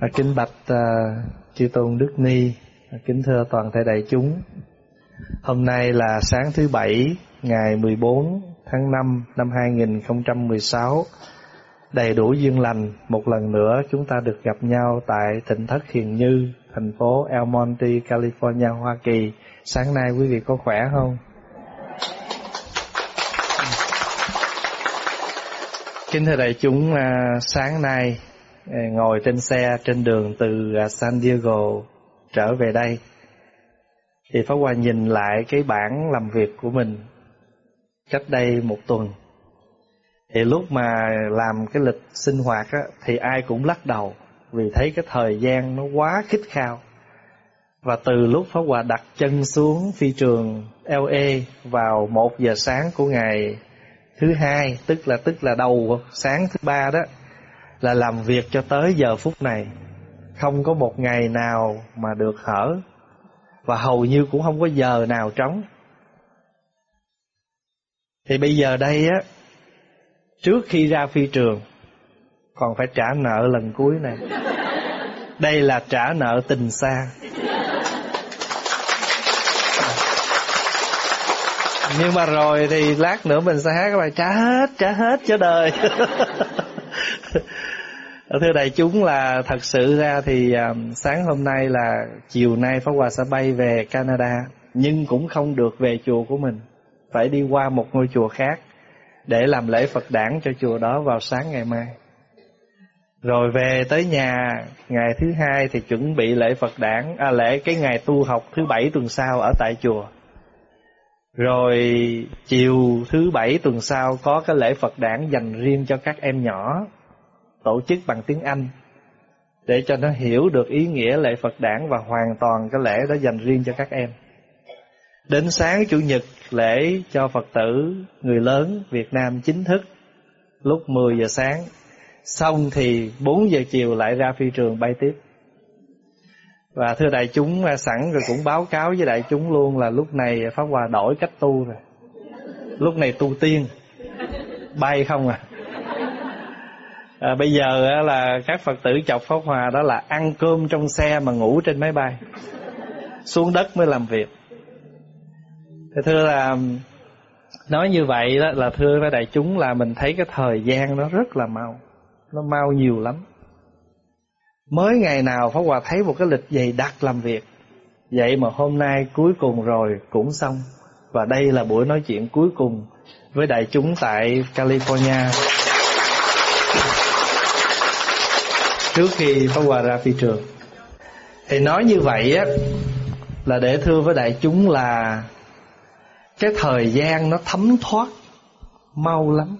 À, kính bạch uh, chư tôn Đức Ni, à, kính thưa toàn thể đại chúng. Hôm nay là sáng thứ bảy, ngày 14 tháng 5 năm 2016. Đầy đủ duyên lành, một lần nữa chúng ta được gặp nhau tại tỉnh thất Hiền Như, thành phố El Monte, California, Hoa Kỳ. Sáng nay quý vị có khỏe không? Kính thưa đại chúng, à, sáng nay ngồi trên xe trên đường từ à, San Diego trở về đây. Thì Pháp Hòa nhìn lại cái bản làm việc của mình cách đây một tuần. Thì lúc mà làm cái lịch sinh hoạt á, thì ai cũng lắc đầu vì thấy cái thời gian nó quá khích khao. Và từ lúc Pháp Hòa đặt chân xuống phi trường LA vào một giờ sáng của ngày thứ hai tức là tức là đầu sáng thứ ba đó là làm việc cho tới giờ phút này. Không có một ngày nào mà được hở, và hầu như cũng không có giờ nào trống. Thì bây giờ đây á, trước khi ra phi trường, còn phải trả nợ lần cuối này. Đây là trả nợ tình xa. Nhưng mà rồi thì lát nữa mình sẽ hát các bài, trả hết trả hết cho đời. Ờ, thưa đại chúng là thật sự ra thì um, sáng hôm nay là chiều nay pháp hòa sẽ bay về canada nhưng cũng không được về chùa của mình. Phải đi qua một ngôi chùa khác để làm lễ phật đản cho chùa đó vào sáng ngày mai. Rồi về tới nhà ngày thứ hai thì chuẩn bị lễ phật đản à lễ cái ngày tu học thứ bảy tuần sau ở tại chùa. Rồi chiều thứ bảy tuần sau có cái lễ Phật đản dành riêng cho các em nhỏ. Tổ chức bằng tiếng Anh, Để cho nó hiểu được ý nghĩa lễ Phật đản Và hoàn toàn cái lễ đó dành riêng cho các em Đến sáng Chủ nhật, lễ cho Phật tử người lớn Việt Nam chính thức Lúc 10 giờ sáng Xong thì 4 giờ chiều lại ra phi trường bay tiếp và thưa đại chúng sẵn rồi cũng báo cáo với đại chúng luôn là lúc này Pháp Hòa đổi cách tu rồi. Lúc này tu tiên. Bay không à à bây giờ là các Phật tử chọc Pháp Hòa đó là ăn cơm trong xe mà ngủ trên máy bay. Xuống đất mới làm việc. Thì thưa là, nói như vậy đó là thưa với đại chúng là mình thấy cái thời gian nó rất là mau. Nó mau nhiều lắm. Mới ngày nào Pháp Hòa thấy một cái lịch dày đặc làm việc Vậy mà hôm nay cuối cùng rồi cũng xong Và đây là buổi nói chuyện cuối cùng với đại chúng tại California Trước khi Pháp Hòa ra phi trường. Thì nói như vậy á, Là để thưa với đại chúng là Cái thời gian nó thấm thoát, Mau lắm.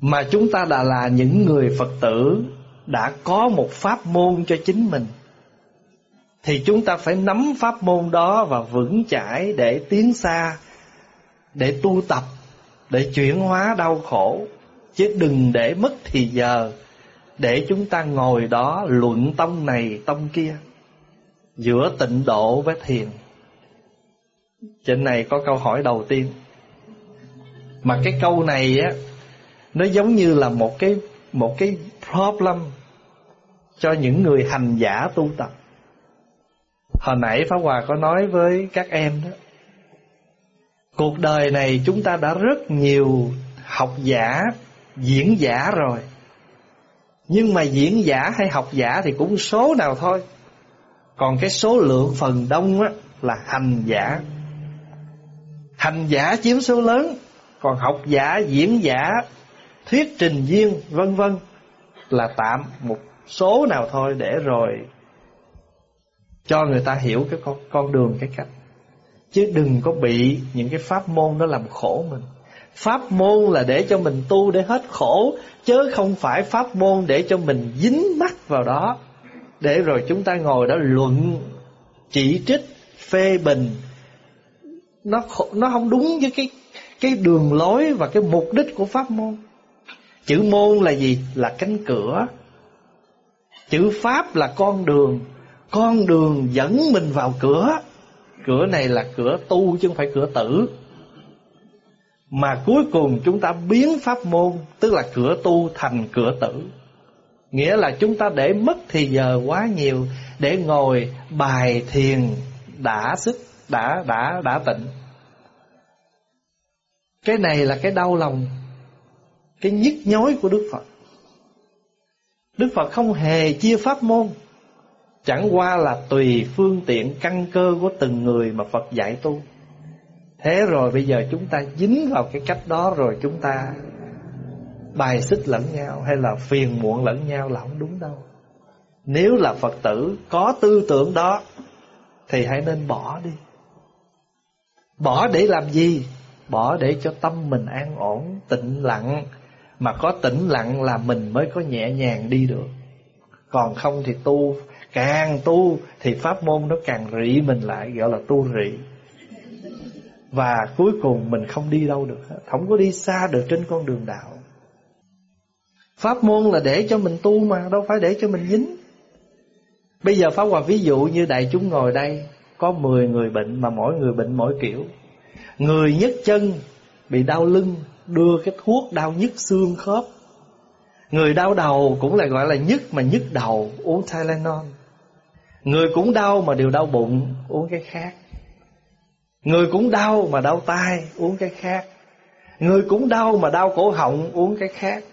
Mà chúng ta đã là những người Phật tử đã có một pháp môn cho chính mình, thì chúng ta phải nắm pháp môn đó và vững chãi để tiến xa, để tu tập, để chuyển hóa đau khổ. Chứ đừng để mất thì giờ để chúng ta ngồi đó luận tông này tông kia giữa tịnh độ với thiền trên này có câu hỏi đầu tiên mà cái câu này á nó giống như là một cái một cái problem cho những người hành giả tu tập. Hồi nãy Pháp Hòa có nói với các em đó, cuộc đời này chúng ta đã rất nhiều học giả, diễn giả rồi. Nhưng mà diễn giả hay học giả thì cũng số nào thôi. Còn cái số lượng phần đông á, là hành giả. Hành giả chiếm số lớn, còn học giả, diễn giả, thuyết trình viên, vân vân là tạm một số nào thôi để rồi cho người ta hiểu cái con, con đường cái cách chứ đừng có bị những cái pháp môn đó làm khổ mình pháp môn là để cho mình tu để hết khổ, chứ không phải pháp môn để cho mình dính mắc vào đó. Để rồi chúng ta ngồi đó luận, chỉ trích, phê bình. Nó nó không đúng với cái cái đường lối và cái mục đích của pháp môn. Chữ môn là gì? Là cánh cửa. Chữ Pháp là con đường. Con đường dẫn mình vào cửa. Cửa này là cửa tu chứ không phải cửa tử. Mà cuối cùng chúng ta biến pháp môn, Tức là cửa tu thành cửa tử. Nghĩa là chúng ta để mất thì giờ quá nhiều, Để ngồi bài thiền đã sức, Đã đã đã tịnh Cái này là cái đau lòng, Cái nhức nhối của Đức Phật. Đức Phật không hề chia pháp môn, Chẳng qua là tùy phương tiện, căn cơ của từng người mà Phật dạy tu. Thế rồi bây giờ chúng ta dính vào cái cách đó rồi chúng ta bài xích lẫn nhau hay là phiền muộn lẫn nhau là không đúng đâu. Nếu là Phật tử có tư tưởng đó thì hãy nên bỏ đi. Bỏ để làm gì? Bỏ để cho tâm mình an ổn, tĩnh lặng. Mà có tĩnh lặng là mình mới có nhẹ nhàng đi được. Còn không thì tu, càng tu thì pháp môn nó càng rị mình lại, gọi là tu rị. Và cuối cùng mình không đi đâu được Không có đi xa được trên con đường đạo. Pháp môn là để cho mình tu mà, Đâu phải để cho mình dính. Bây giờ Pháp Hòa ví dụ như đại chúng ngồi đây, Có 10 người bệnh mà mỗi người bệnh mỗi kiểu. Người nhức chân Bị đau lưng, Đưa cái thuốc đau nhức xương khớp. Người đau đầu cũng là gọi là nhức mà nhức đầu, Uống Tylenol. Người cũng đau mà đều đau bụng, Uống cái khác. Người cũng đau mà đau tai, Uống cái khác Người cũng đau mà đau cổ họng, Uống cái khác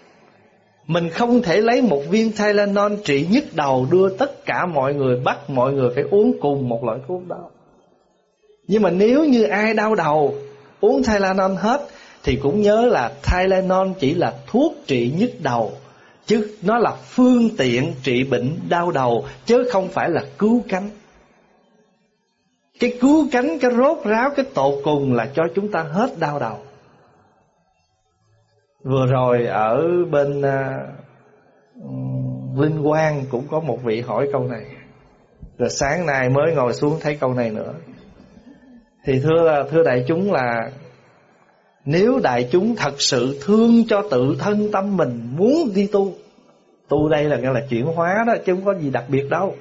mình không thể lấy một viên Tylenol trị nhức đầu, đưa tất cả mọi người, bắt mọi người phải uống cùng một loại thuốc đó. Nhưng mà nếu như ai đau đầu, uống Tylenol hết, thì cũng nhớ là Tylenol chỉ là thuốc trị nhức đầu, chứ nó là phương tiện trị bệnh đau đầu, chứ không phải là cứu cánh. Cái cứu cánh, cái rốt ráo, cái tột cùng là cho chúng ta hết đau đầu. Vừa rồi ở bên à, uh, Linh Quang cũng có một vị hỏi câu này. Rồi sáng nay mới ngồi xuống thấy câu này nữa. Thì thưa thưa đại chúng là nếu đại chúng thật sự thương cho tự thân tâm mình muốn đi tu Tu đây là nghĩa là chuyển hóa đó chứ không có gì đặc biệt đâu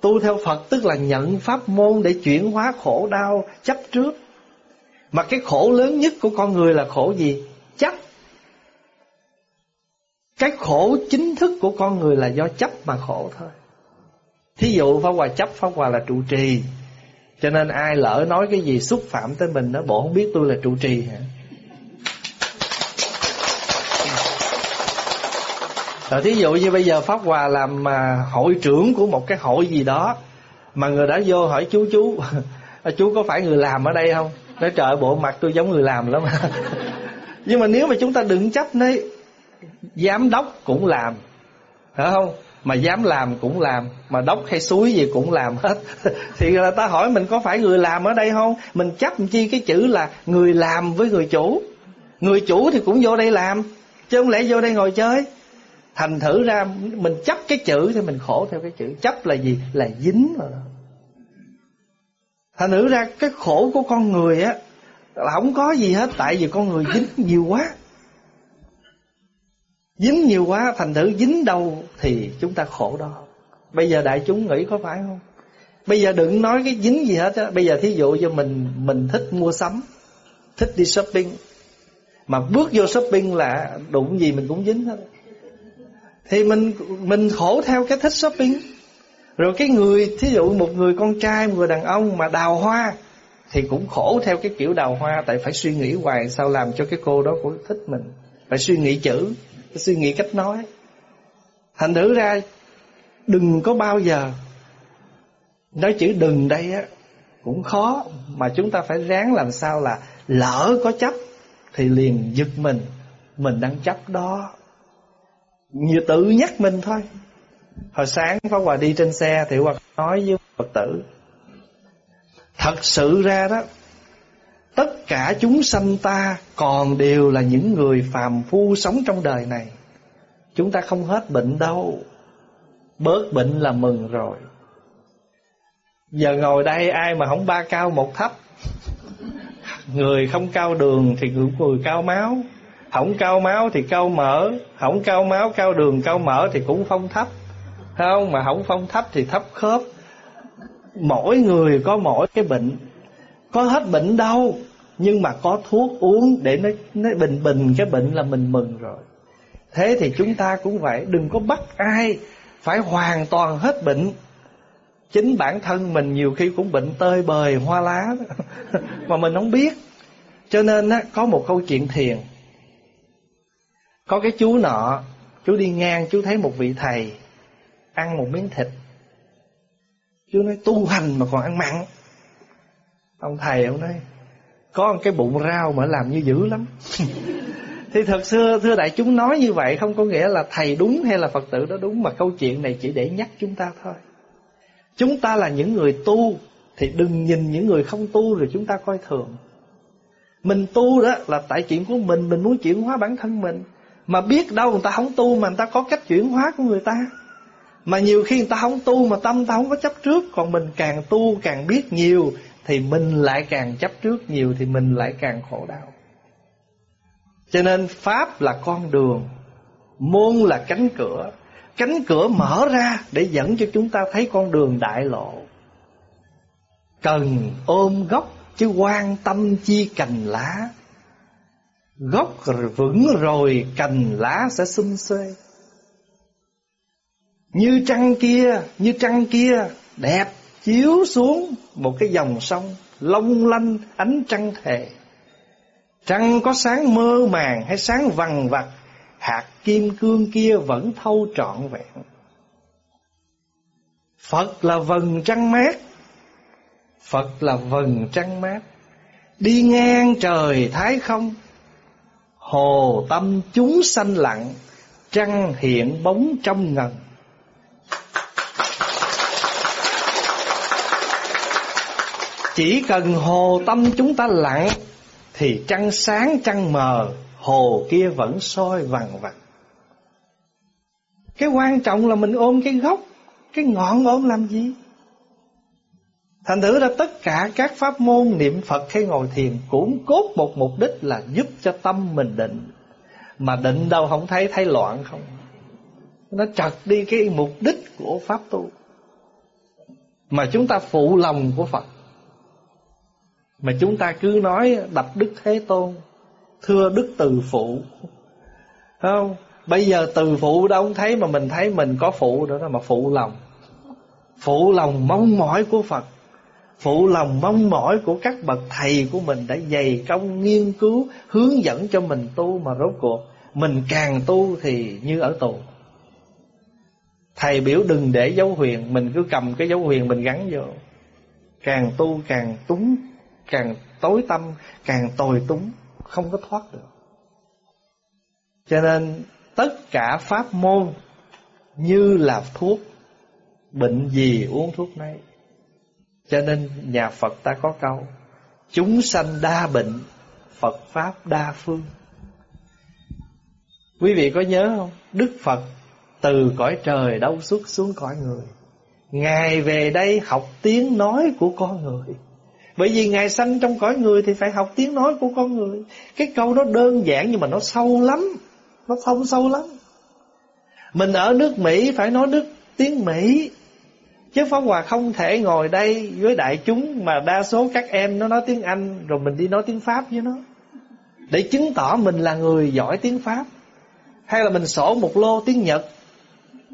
Tu theo Phật tức là nhận pháp môn để chuyển hóa khổ đau, chấp trước. Mà cái khổ lớn nhất của con người là khổ gì? Chấp. Cái khổ chính thức của con người là do chấp mà khổ thôi. Thí dụ Pháp Hòa chấp, Pháp Hòa là trụ trì. Cho nên ai lỡ nói cái gì xúc phạm tới mình nó Bộ không biết tôi là trụ trì hả? Rồi thí dụ như bây giờ Pháp Hòa làm mà hội trưởng của một cái hội gì đó, Mà người đã vô hỏi chú chú Chú có phải người làm ở đây không? Nói, trời bộ mặt tôi giống người làm lắm. Nhưng mà nếu mà chúng ta đừng chấp đấy Giám đốc cũng làm Phải không? Mà dám làm cũng làm, Mà đốc hay suối gì cũng làm hết. Thì người ta hỏi mình có phải người làm ở đây không? Mình chấp chi cái chữ là Người làm với người chủ. Người chủ thì cũng vô đây làm, Chứ không lẽ vô đây ngồi chơi? Thành thử ra, mình chấp cái chữ Thì mình khổ theo cái chữ. Chấp là gì? Là dính rồi đó. Thành thử ra, cái khổ của con người á, Là không có gì hết, Tại vì con người dính nhiều quá. Dính nhiều quá, thành thử dính đâu Thì chúng ta khổ đó. Bây giờ đại chúng nghĩ có phải không? Bây giờ đừng nói cái dính gì hết á. Bây giờ thí dụ cho mình Mình thích mua sắm, Thích đi shopping, Mà bước vô shopping là đụng gì mình cũng dính hết thì mình mình khổ theo cái thích shopping. Rồi cái người, Thí dụ một người con trai, Một người đàn ông mà đào hoa, Thì cũng khổ theo cái kiểu đào hoa, Tại phải suy nghĩ hoài Sao làm cho cái cô đó cũng thích mình. Phải suy nghĩ chữ, phải suy nghĩ cách nói. Thành thử ra, đừng có bao giờ, nói chữ đừng đây á, cũng khó, mà chúng ta phải ráng làm sao là lỡ có chấp thì liền giật mình. Mình đang chấp đó như tự nhắc mình thôi hồi sáng Pháp Hòa đi trên xe, thì Hòa nói với Phật tử, thật sự ra đó, Tất cả chúng sanh ta còn đều là những người phàm phu sống trong đời này. Chúng ta không hết bệnh đâu. Bớt bệnh là mừng rồi. Giờ ngồi đây ai mà không ba cao một thấp. Người không cao đường thì người cao máu. Không cao máu thì cao mỡ. Không cao máu, cao đường, cao mỡ thì cũng phong thấp. Không, mà không phong thấp thì thấp khớp. Mỗi người có mỗi cái bệnh có hết bệnh đâu Nhưng mà có thuốc uống Để nó, nó bình bình cái bệnh là mình mừng rồi Thế thì chúng ta cũng vậy Đừng có bắt ai Phải hoàn toàn hết bệnh Chính bản thân mình nhiều khi cũng bệnh tơi bời hoa lá Mà mình không biết Cho nên á, có một câu chuyện thiền có cái chú nọ, Chú đi ngang, chú thấy một vị thầy Ăn một miếng thịt. Chú nói, tu hành mà còn ăn mặn. Ông thầy ông nói, Có một cái bụng rau mà làm như dữ lắm. Thì thật xưa, thưa đại chúng, nói như vậy Không có nghĩa là thầy đúng hay là Phật tử đó đúng, Mà câu chuyện này chỉ để nhắc chúng ta thôi. Chúng ta là những người tu, Thì đừng nhìn những người không tu Rồi chúng ta coi thường. Mình tu đó là tại chuyện của mình Mình muốn chuyển hóa bản thân mình. Mà biết đâu người ta không tu Mà người ta có cách chuyển hóa của người ta. Mà nhiều khi người ta không tu Mà tâm ta không có chấp trước. Còn mình càng tu càng biết nhiều, Thì mình lại càng chấp trước nhiều, Thì mình lại càng khổ đau. Cho nên Pháp là con đường, Môn là cánh cửa. Cánh cửa mở ra để dẫn cho chúng ta thấy con đường đại lộ. Cần ôm gốc chứ quan tâm chi cành lá. Gốc vững rồi cành lá sẽ xum xuê. Như trăng kia, như trăng kia Đẹp chiếu xuống một cái dòng sông Long lanh ánh trăng thề. Trăng có sáng mơ màng hay sáng vằn vặt hạt kim cương kia vẫn thâu trọn vẹn. Phật là vầng trăng mát, Phật là vầng trăng mát, đi ngang trời thái không, hồ tâm chúng sanh lặng, trăng hiện bóng trong ngần. Chỉ cần hồ tâm chúng ta lặng Thì trăng sáng trăng mờ Hồ kia vẫn soi vằn vặt Cái quan trọng là mình ôm cái gốc Cái ngọn ôm làm gì Thành thử ra tất cả các pháp môn, niệm Phật hay ngồi thiền Cũng cốt một mục đích là giúp cho tâm mình định. Mà định đâu không thấy thấy loạn không? Nó chặt đi cái mục đích của pháp tu. Mà chúng ta phụ lòng của Phật. Mà chúng ta cứ nói đập Đức Thế Tôn, Thưa Đức Từ Phụ. Không? Bây giờ từ phụ đâu không thấy Mà mình thấy mình có phụ nữa đó Mà phụ lòng. Phụ lòng mong mỏi của Phật. Phụ lòng mong mỏi của các bậc thầy của mình Đã dày công nghiên cứu Hướng dẫn cho mình tu Mà rốt cuộc Mình càng tu thì như ở tù Thầy biểu đừng để dấu huyền Mình cứ cầm cái dấu huyền mình gắn vô Càng tu càng túng Càng tối tâm Càng tồi túng không có thoát được. Cho nên tất cả pháp môn như là thuốc, bệnh gì uống thuốc nấy. Cho nên nhà Phật ta có câu, Chúng sanh đa bệnh, Phật Pháp đa phương. Quý vị có nhớ không? Đức Phật từ cõi trời đâu xuất xuống cõi người. Ngài về đây học tiếng nói của con người. Bởi vì Ngài sanh trong cõi người Thì phải học tiếng nói của con người. Cái câu đó đơn giản nhưng mà nó sâu lắm. Nó thông sâu lắm. Mình ở nước Mỹ phải nói nước tiếng Mỹ. Chứ Pháp Hòa không thể ngồi đây với đại chúng Mà đa số các em nó nói tiếng Anh, Rồi mình đi nói tiếng Pháp với nó. Để chứng tỏ mình là người giỏi tiếng Pháp. Hay là mình sổ một lô tiếng Nhật.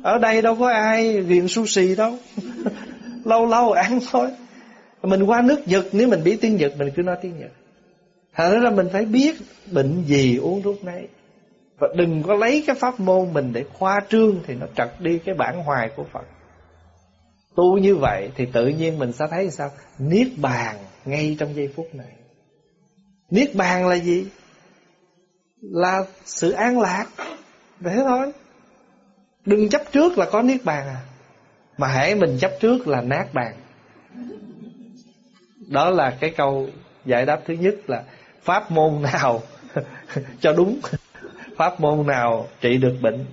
Ở đây đâu có ai ghiền sushi đâu. Lâu lâu ăn thôi. Mình qua nước Nhật, Nếu mình biết tiếng Nhật, mình cứ nói tiếng Nhật. Thật ra mình phải biết Bệnh gì uống thuốc nấy Và đừng có lấy cái pháp môn mình để khoa trương Thì nó trật đi cái bản hoài của Phật. Tu như vậy thì tự nhiên mình sẽ thấy sao? Niết bàn ngay trong giây phút này. Niết bàn là gì? Là sự an lạc. Thế thôi. Đừng chấp trước là có niết bàn à. Mà hãy mình chấp trước là nát bàn. Đó là cái câu giải đáp thứ nhất là pháp môn nào cho đúng, pháp môn nào trị được bệnh.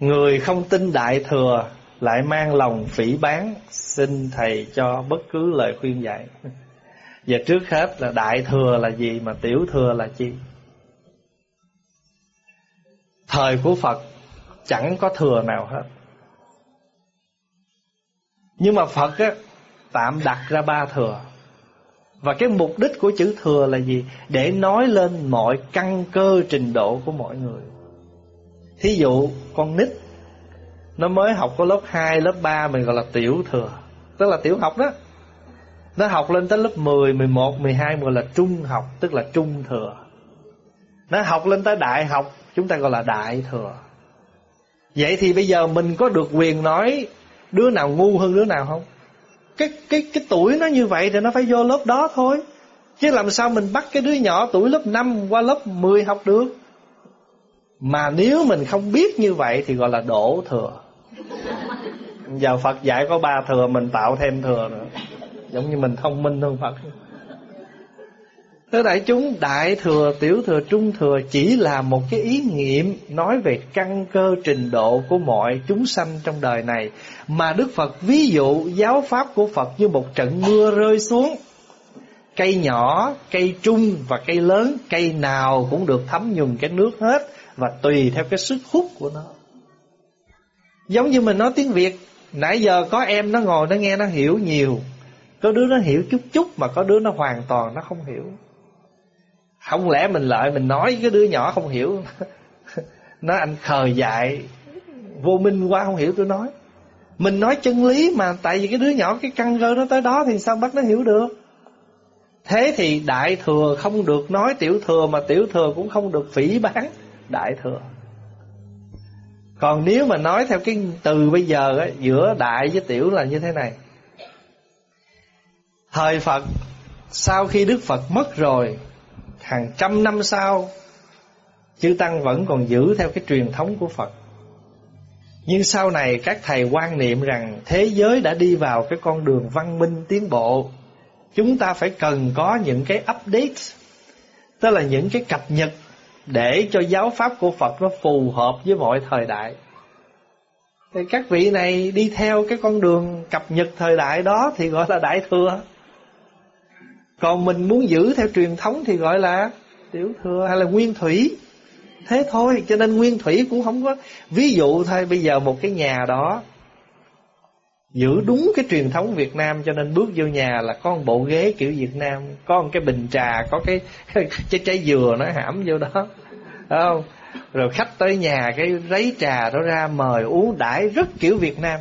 Người không tin đại thừa lại mang lòng phỉ bán, xin thầy cho bất cứ lời khuyên dạy. Và trước hết là đại thừa là gì mà tiểu thừa là chi? Thời của phật chẳng có thừa nào hết. Nhưng mà phật á, tạm đặt ra ba thừa. Và cái mục đích của chữ thừa là gì? Để nói lên mọi căn cơ trình độ của mọi người. Thí dụ, con nít nó mới học có lớp 2, lớp 3 Mình gọi là tiểu thừa. Tức là tiểu học đó. Nó học lên tới lớp 10, 11, 12 Gọi là trung học Tức là trung thừa. Nó học lên tới đại học Chúng ta gọi là đại thừa. Vậy thì bây giờ mình có được quyền nói Đứa nào ngu hơn đứa nào không? Cái cái cái tuổi nó như vậy Thì nó phải vô lớp đó thôi. Chứ làm sao mình bắt cái đứa nhỏ tuổi lớp 5 Qua lớp 10 học được? Mà nếu mình không biết như vậy Thì gọi là đổ thừa. Giờ Phật dạy có ba thừa Mình tạo thêm thừa nữa Giống như mình thông minh hơn Phật Thưa đại chúng, đại thừa, tiểu thừa, trung thừa chỉ là một cái ý nghiệm nói về căn cơ trình độ của mọi chúng sanh trong đời này. Mà Đức Phật ví dụ giáo pháp của Phật như một trận mưa rơi xuống. Cây nhỏ, cây trung và cây lớn, cây nào cũng được thấm nhuần cái nước hết và tùy theo cái sức hút của nó. Giống như mình nói tiếng Việt, nãy giờ có em nó ngồi nó nghe nó hiểu nhiều. Có đứa nó hiểu chút chút mà có đứa nó hoàn toàn nó không hiểu. Không lẽ mình lợi mình nói cái đứa nhỏ không hiểu Nó anh khờ dại Vô minh quá không hiểu tôi nói Mình nói chân lý mà Tại vì cái đứa nhỏ cái căn cơ nó tới đó Thì sao bắt nó hiểu được Thế thì đại thừa không được nói tiểu thừa Mà tiểu thừa cũng không được phỉ bán Đại thừa còn nếu mà nói theo cái từ bây giờ á, Giữa đại với tiểu là như thế này Thời Phật Sau khi Đức Phật mất rồi hàng trăm năm sau chư tăng vẫn còn giữ theo cái truyền thống của Phật. Nhưng sau này các thầy quan niệm rằng thế giới đã đi vào cái con đường văn minh tiến bộ. Chúng ta phải cần có những cái update, tức là những cái cập nhật để cho giáo pháp của Phật nó phù hợp với mọi thời đại. Thì các vị này đi theo cái con đường cập nhật thời đại đó thì gọi là đại thừa. Còn mình muốn giữ theo truyền thống thì gọi là tiểu thừa hay là nguyên thủy. Thế thôi, cho nên nguyên thủy cũng không có ví dụ thôi, bây giờ một cái nhà đó giữ đúng cái truyền thống Việt Nam cho nên bước vô nhà là có một bộ ghế kiểu Việt Nam, có một cái bình trà, có cái trái trái dừa nó hãm vô đó. Đúng không? Rồi khách tới nhà cái lấy trà đó ra mời uống đãi rất kiểu Việt Nam.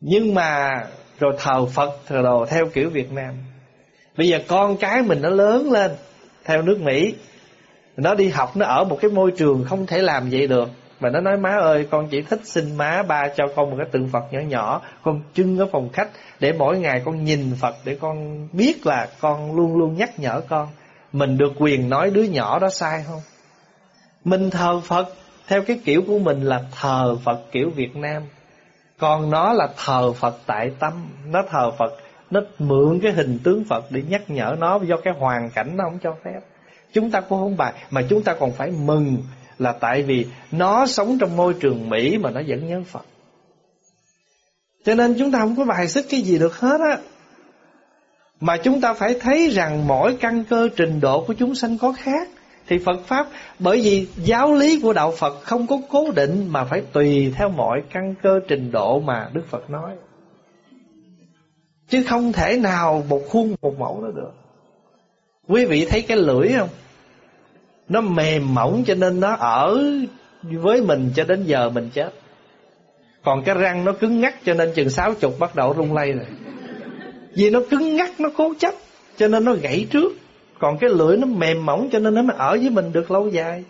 Nhưng mà rồi thờ Phật thờ đồ theo kiểu Việt Nam. Bây giờ con cái mình nó lớn lên Theo nước Mỹ Nó đi học nó ở một cái môi trường không thể làm vậy được mà nó nói, má ơi, con chỉ thích xin má ba cho con một cái tượng Phật nhỏ nhỏ, Con trưng ở phòng khách Để mỗi ngày con nhìn Phật Để con biết là con luôn luôn nhắc nhở con. Mình được quyền nói đứa nhỏ đó sai không? Mình thờ Phật, Theo cái kiểu của mình là thờ Phật kiểu Việt Nam. Còn nó là thờ Phật tại tâm. Nó thờ Phật, nó mượn cái hình tướng Phật để nhắc nhở nó do cái hoàn cảnh nó không cho phép. Chúng ta cũng không bài, mà chúng ta còn phải mừng là tại vì nó sống trong môi trường Mỹ mà nó vẫn nhớ Phật. Cho nên chúng ta không có bài xích cái gì được hết á. Mà chúng ta phải thấy rằng mỗi căn cơ trình độ của chúng sanh có khác. Thì Phật Pháp, bởi vì giáo lý của Đạo Phật không có cố định mà phải tùy theo mọi căn cơ trình độ mà Đức Phật nói. Chứ không thể nào một khuôn một mẫu nó được Quý vị thấy cái lưỡi không nó mềm mỏng cho nên nó ở với mình cho đến giờ mình chết. Còn cái răng nó cứng ngắc cho nên chừng sáu chục bắt đầu rung lay rồi. Vì nó cứng ngắc nó cố chấp Cho nên nó gãy trước. Còn cái lưỡi nó mềm mỏng cho nên nó mới ở với mình được lâu dài.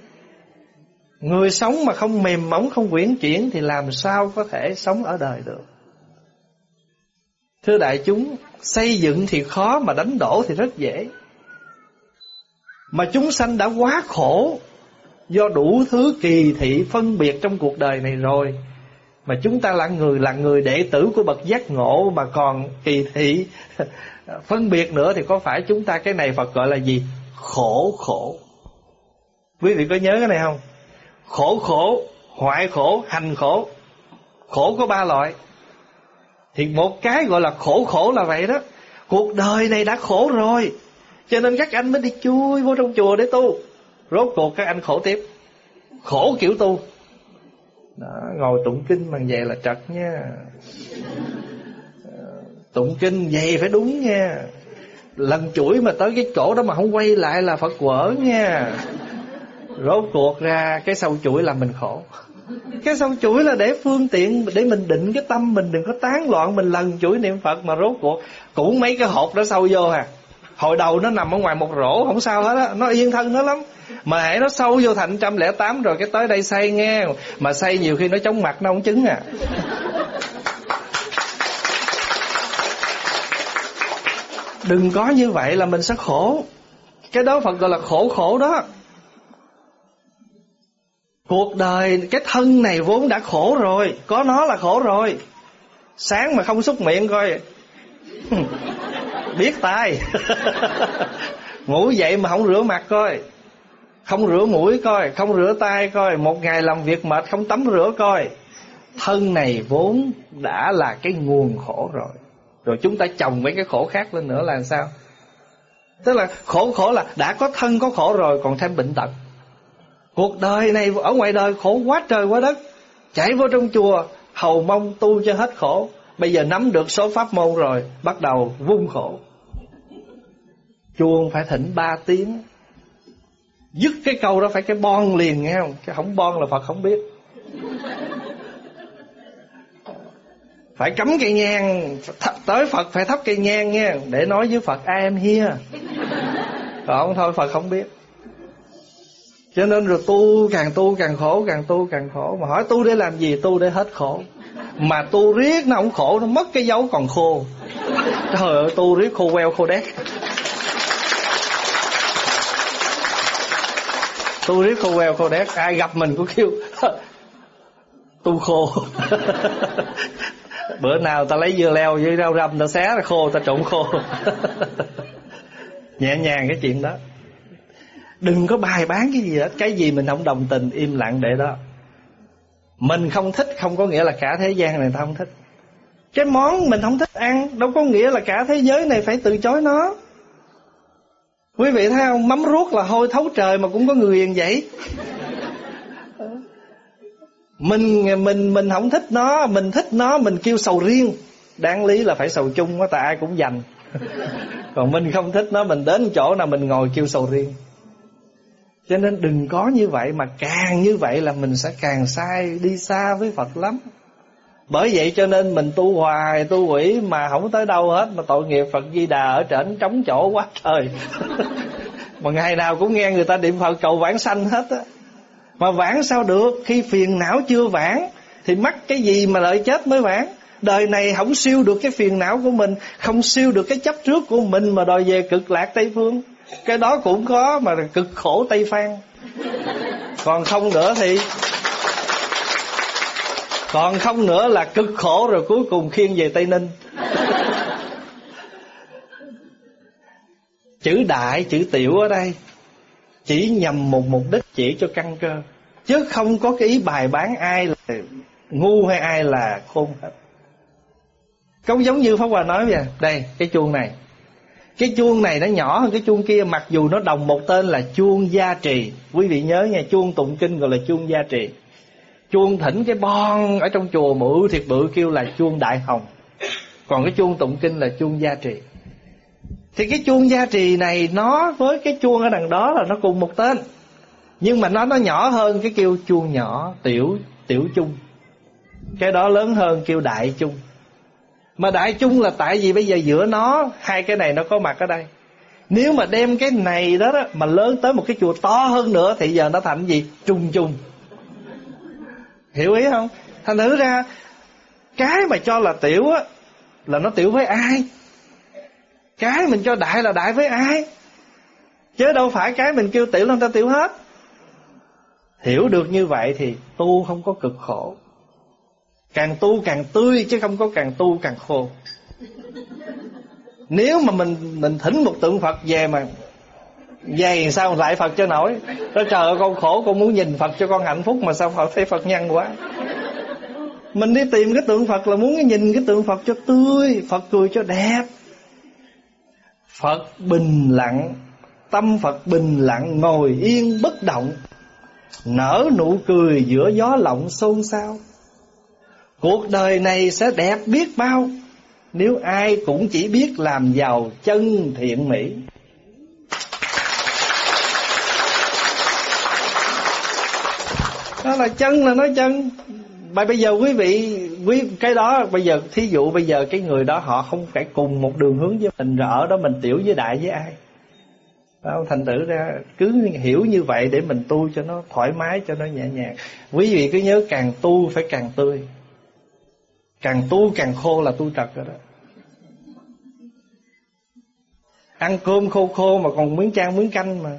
Người sống mà không mềm mỏng không quyển chuyển Thì làm sao có thể sống ở đời được? Thưa đại chúng, xây dựng thì khó mà đánh đổ thì rất dễ. Mà chúng sanh đã quá khổ do đủ thứ kỳ thị phân biệt trong cuộc đời này rồi. Mà chúng ta là người là người đệ tử của bậc giác ngộ mà còn kỳ thị phân biệt nữa thì có phải chúng ta cái này Phật gọi là gì? Khổ khổ. Quý vị có nhớ cái này không? Khổ khổ, hoại khổ, hành khổ. Khổ có ba loại. Thì một cái gọi là khổ khổ là vậy đó Cuộc đời này đã khổ rồi cho nên các anh mới đi chui vô trong chùa để tu. Rốt cuộc các anh khổ tiếp. Khổ kiểu tu. Đó, Ngồi tụng kinh bằng vậy là trật nha. Tụng kinh vậy phải đúng nha. Lần chuỗi mà tới cái chỗ đó mà không quay lại là Phật quở nha. Rốt cuộc ra cái sâu chuỗi làm mình khổ. Cái sâu chuỗi là để phương tiện Để mình định cái tâm mình đừng có tán loạn Mình lần chuỗi niệm Phật mà rốt cuộc Cũng mấy cái hộp đó sâu vô à Hồi đầu nó nằm ở ngoài một rổ, Không sao hết á, Nó yên thân nó lắm. Mà hãy nó sâu vô thành trăm lẻ tám rồi Cái tới đây xây nghe. Mà xây nhiều khi nó chống mặt, nó không chứng à. Đừng có như vậy là mình sẽ khổ. Cái đó Phật gọi là khổ khổ đó. Cuộc đời, cái thân này vốn đã khổ rồi, Có nó là khổ rồi. Sáng mà không xúc miệng coi. Biết tai Ngủ dậy mà không rửa mặt coi. Không rửa mũi coi Không rửa tay coi. Một ngày làm việc mệt không tắm rửa coi. Thân này vốn đã là cái nguồn khổ rồi. Rồi chúng ta chồng mấy cái khổ khác lên nữa là sao? Tức là khổ khổ là đã có thân có khổ rồi Còn thêm bệnh tật. Cuộc đời này ở ngoài đời khổ quá trời quá đất. Chạy vô trong chùa Hầu mong tu cho hết khổ Bây giờ nắm được số pháp môn rồi, Bắt đầu vung khổ. Chuông phải thỉnh ba tiếng. Dứt cái câu đó phải cái bon liền, nghe không? Cái không bon là Phật không biết. Phải cắm cây nhang Tới Phật phải thắp cây nhang nghe Để nói với Phật I am here Còn thôi, Phật không biết. Cho nên rồi tu càng tu càng khổ, Càng tu càng khổ. Mà hỏi tu để làm gì? Tu để hết khổ. Mà tu riết nó không khổ, Nó mất cái dấu còn khô. Trời ơi, tu riết khô queo, khô đét. Tu riết khô queo, khô đét, Ai gặp mình cũng kêu, Tu khô. Bữa nào ta lấy dưa leo với rau răm, Ta xé ra khô, ta trộn khô. Nhẹ nhàng cái chuyện đó. Đừng có bài bán cái gì hết, Cái gì mình không đồng tình, im lặng để đó. Mình không thích không có nghĩa là cả thế gian này ta không thích. Cái món mình không thích ăn Đâu có nghĩa là cả thế giới này phải từ chối nó. Quý vị thấy không? Mắm ruốc là hôi thấu trời mà cũng có người ghiền vậy. Mình mình mình không thích nó, Mình thích nó, mình kêu sầu riêng. Đáng lý là phải sầu chung á Tại ai cũng dành. Còn mình không thích nó, Mình đến chỗ nào mình ngồi kêu sầu riêng cho nên đừng có như vậy, Mà càng như vậy là mình sẽ càng sai, Đi xa với Phật lắm. Bởi vậy cho nên mình tu hoài, Tu quỷ mà không tới đâu hết, Mà tội nghiệp Phật Di Đà ở trển trống chỗ quá trời. Mà ngày nào cũng nghe người ta niệm Phật, cầu vãng sanh hết á. Mà vãng sao được? Khi phiền não chưa vãng, Thì mắc cái gì mà lợi chết mới vãng? Đời này không siêu được cái phiền não của mình, Không siêu được cái chấp trước của mình Mà đòi về cực lạc Tây Phương cái đó cũng có mà cực khổ Tây Phan. Còn không nữa thì Còn không nữa là cực khổ rồi cuối cùng khiêng về Tây Ninh. Chữ đại, chữ tiểu ở đây Chỉ nhằm một mục đích chỉ cho căn cơ. Chứ không có cái ý bài bán ai là ngu hay ai là khôn hết cũng giống như Pháp Hòa nói vậy Đây, cái chuông này cái chuông này nó nhỏ hơn cái chuông kia, Mặc dù nó đồng một tên là chuông gia trì. Quý vị nhớ nha, Chuông tụng kinh gọi là chuông gia trì. Chuông thỉnh cái bon Ở trong chùa bự thiệt bự kêu là chuông đại hồng. Còn cái chuông tụng kinh là chuông gia trì. Thì cái chuông gia trì này Nó với cái chuông ở đằng đó là nó cùng một tên. Nhưng mà nó nó nhỏ hơn Cái kêu chuông nhỏ, tiểu tiểu chung. Cái đó lớn hơn kêu đại chung mà đại chung là tại vì bây giờ giữa nó Hai cái này nó có mặt ở đây Nếu mà đem cái này đó, đó Mà lớn tới một cái chùa to hơn nữa Thì giờ nó thành gì? Trung chung Hiểu ý không? Thành thử ra Cái mà cho là tiểu á Là nó tiểu với ai? Cái mình cho đại là đại với ai? Chứ đâu phải cái mình kêu tiểu là người ta tiểu hết Hiểu được như vậy thì tu không có cực khổ Càng tu càng tươi chứ không có càng tu càng khô. Nếu mà mình mình thỉnh một tượng Phật về mà Dày sao lại Phật cho nổi? Nó trời ơi, con khổ, con muốn nhìn Phật cho con hạnh phúc Mà sao Phật, thấy Phật nhân quá. Mình đi tìm cái tượng Phật là muốn nhìn cái tượng Phật cho tươi, Phật cười cho đẹp. Phật bình lặng, Tâm Phật bình lặng, ngồi yên bất động, Nở nụ cười giữa gió lộng xôn xao. Cuộc đời này sẽ đẹp biết bao. Nếu ai cũng chỉ biết làm giàu chân thiện mỹ. Đó là chân là nói chân. Mà bây giờ quý vị quý Cái đó bây giờ thí dụ bây giờ cái người đó Họ không phải cùng một đường hướng với mình Rồi ở đó mình tiểu với đại với ai? Đó, thành tử ra cứ hiểu như vậy để mình tu cho nó thoải mái cho nó nhẹ nhàng. Quý vị cứ nhớ càng tu phải càng tươi càng tu càng khô là tu trật rồi đó ăn cơm khô khô mà còn miếng trang miếng canh mà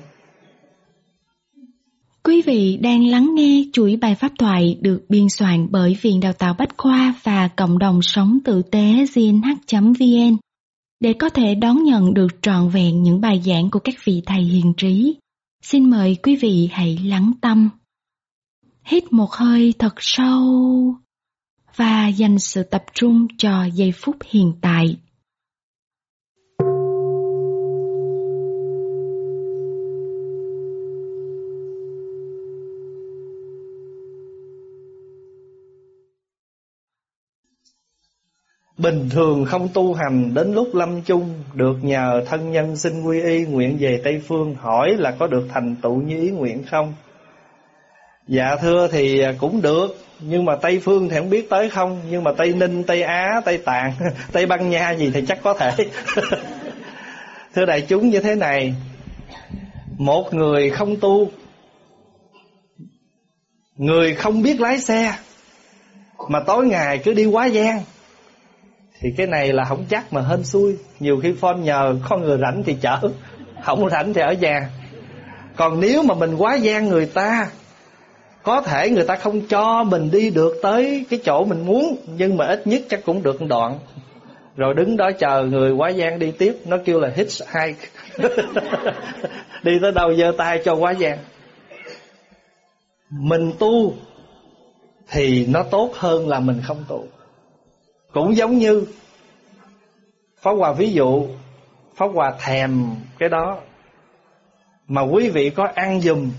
Quý vị đang lắng nghe chuỗi bài pháp thoại được biên soạn bởi Viện Đào tạo Bách Khoa và Cộng đồng Sống Tử tế gnh.vn để có thể đón nhận được trọn vẹn những bài giảng của các vị thầy hiền trí. Xin mời quý vị hãy lắng tâm. Hít một hơi thật sâu và dành sự tập trung cho giây phút hiện tại. Bình thường không tu hành đến lúc lâm chung, Được nhờ thân nhân xin quy y nguyện về Tây Phương Hỏi là có được thành tựu như ý nguyện không Dạ thưa thì à, cũng được. Nhưng mà Tây Phương thì không biết tới không? Nhưng mà Tây Ninh, Tây Á, Tây Tạng, Tây Băng Nha gì thì chắc có thể. Thưa đại chúng như thế này. Một người không tu Người không biết lái xe Mà tối ngày cứ đi quá gian thì cái này là không chắc mà hên xui. Nhiều khi phone nhờ có người rảnh thì chở không rảnh thì ở nhà. Còn nếu mà mình quá gian người ta có thể người ta không cho mình đi được tới cái chỗ mình muốn, nhưng mà ít nhất chắc cũng được một đoạn. Rồi đứng đó chờ người quá gian đi tiếp, nó kêu là hitchhike đi tới đâu giơ tay cho quá gian. Mình tu thì nó tốt hơn là mình không tu. Cũng giống như Pháp Hòa ví dụ, Pháp Hòa thèm cái đó. Mà quý vị có ăn dùm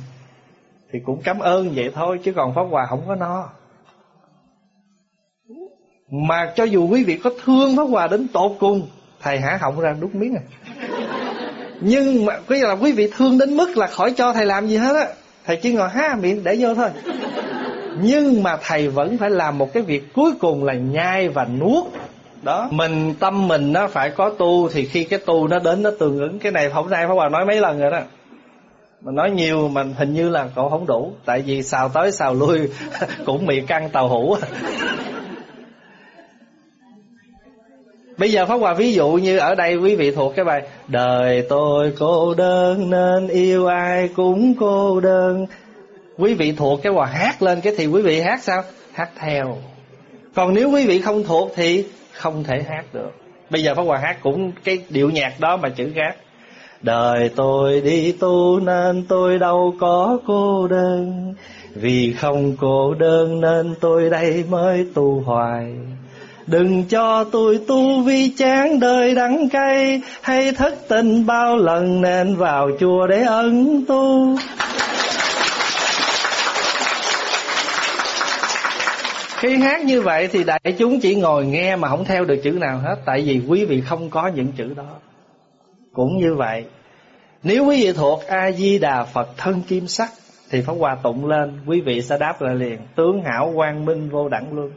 thì cũng cảm ơn vậy thôi Chứ còn Pháp Hòa không có no. Mà cho dù quý vị có thương Pháp Hòa đến tột cùng Thầy hả họng ra đút miếng à. Nhưng mà cái là quý vị thương đến mức là khỏi cho thầy làm gì hết á. Thầy chỉ ngồi há miệng để vô thôi. Nhưng mà thầy vẫn phải làm một cái việc cuối cùng là nhai và nuốt. Đó. Mình tâm mình nó phải có tu thì khi cái tu nó đến nó tương ứng. Cái này hôm nay pháp hòa nói mấy lần rồi đó mà nói nhiều mà hình như là cậu không đủ. Tại vì xào tới xào lui cũng bị căng tàu hũ. Bây giờ Pháp Hòa ví dụ như ở đây quý vị thuộc cái bài, Đời tôi cô đơn nên yêu ai cũng cô đơn. Quý vị thuộc cái Hòa hát lên cái thì quý vị hát sao? Hát theo. Còn nếu quý vị không thuộc thì không thể hát được. Bây giờ pháp hòa hát cũng cái điệu nhạc đó mà chữ khác đời tôi đi tu nên tôi đâu có cô đơn. Vì không cô đơn nên tôi đây mới tu hoài. Đừng cho tôi tu vi chán đời đắng cay, Hay thất tình bao lần nên vào chùa để ẩn tu. Khi hát như vậy thì đại chúng chỉ ngồi nghe mà không theo được chữ nào hết, Tại vì quý vị không có những chữ đó. Cũng như vậy, Nếu quý vị thuộc A-di-đà Phật thân kim sắc, Thì Pháp Hòa tụng lên, Quý vị sẽ đáp lại liền, Tướng hảo quang minh vô đẳng luôn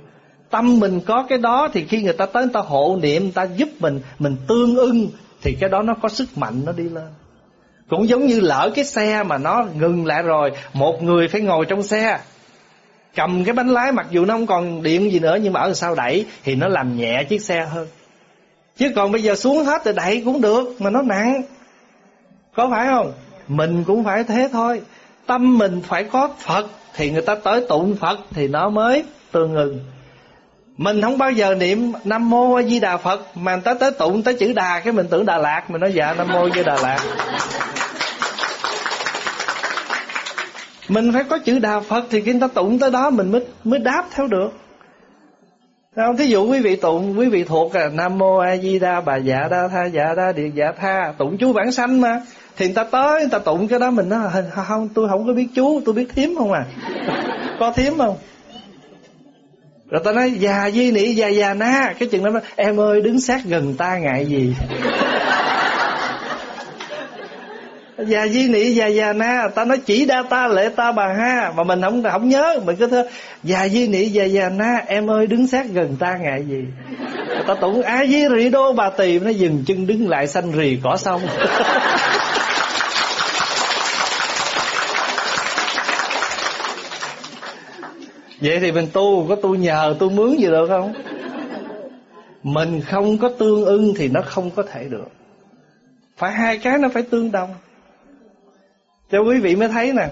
Tâm mình có cái đó Thì khi người ta tới người ta hộ niệm, Người ta giúp mình Mình tương ưng, Thì cái đó nó có sức mạnh nó đi lên. Cũng giống như lỡ cái xe mà nó ngừng lại rồi, Một người phải ngồi trong xe, cầm cái bánh lái mặc dù nó không còn điện gì nữa, nhưng mà ở sau đẩy thì nó làm nhẹ chiếc xe hơn chứ còn bây giờ xuống hết thì đẩy cũng được, mà nó nặng. Có phải không? Mình cũng phải thế thôi. Tâm mình phải có phật, thì người ta tới tụng phật thì nó mới tương ứng mình không bao giờ niệm Nam Mô A Di Đà Phật, Mà người ta tới tụng tới chữ Đà, Cái mình tưởng Đà Lạt, Mình nói dạ Nam Mô A Di Đà Lạt. Mình phải có chữ Đà Phật Thì khi người ta tụng tới đó Mình mới mới đáp theo được không? Thí dụ quý vị tụng Quý vị thuộc là Nam Mô A Di Đà Bà Dạ Đa Tha Dạ Đa Địa Dạ Tha. Tụng chú bản sanh mà. Thì người ta tới Người ta tụng cái đó mình nói Không tôi không có biết chú Tôi biết thiếm không à? Có thiếm không? Rồi ta nói già di nị già già na. Cái chừng đó Em ơi đứng sát gần ta ngại gì Già di nị già già na, Ta nói chỉ đa ta lệ ta bà ha. Mà mình không không nhớ, Mình cứ thưa Già di nị già già na, Em ơi, đứng sát gần ta ngại gì? Ta tụng a di rị đô, bà tỳ Nó dừng chân đứng lại xanh rì cỏ xong Vậy thì mình tu, Có tu nhờ, tu mướn gì được không? Mình không có tương ưng Thì nó không có thể được. Phải hai cái nó phải tương đồng. Cho quý vị mới thấy nè.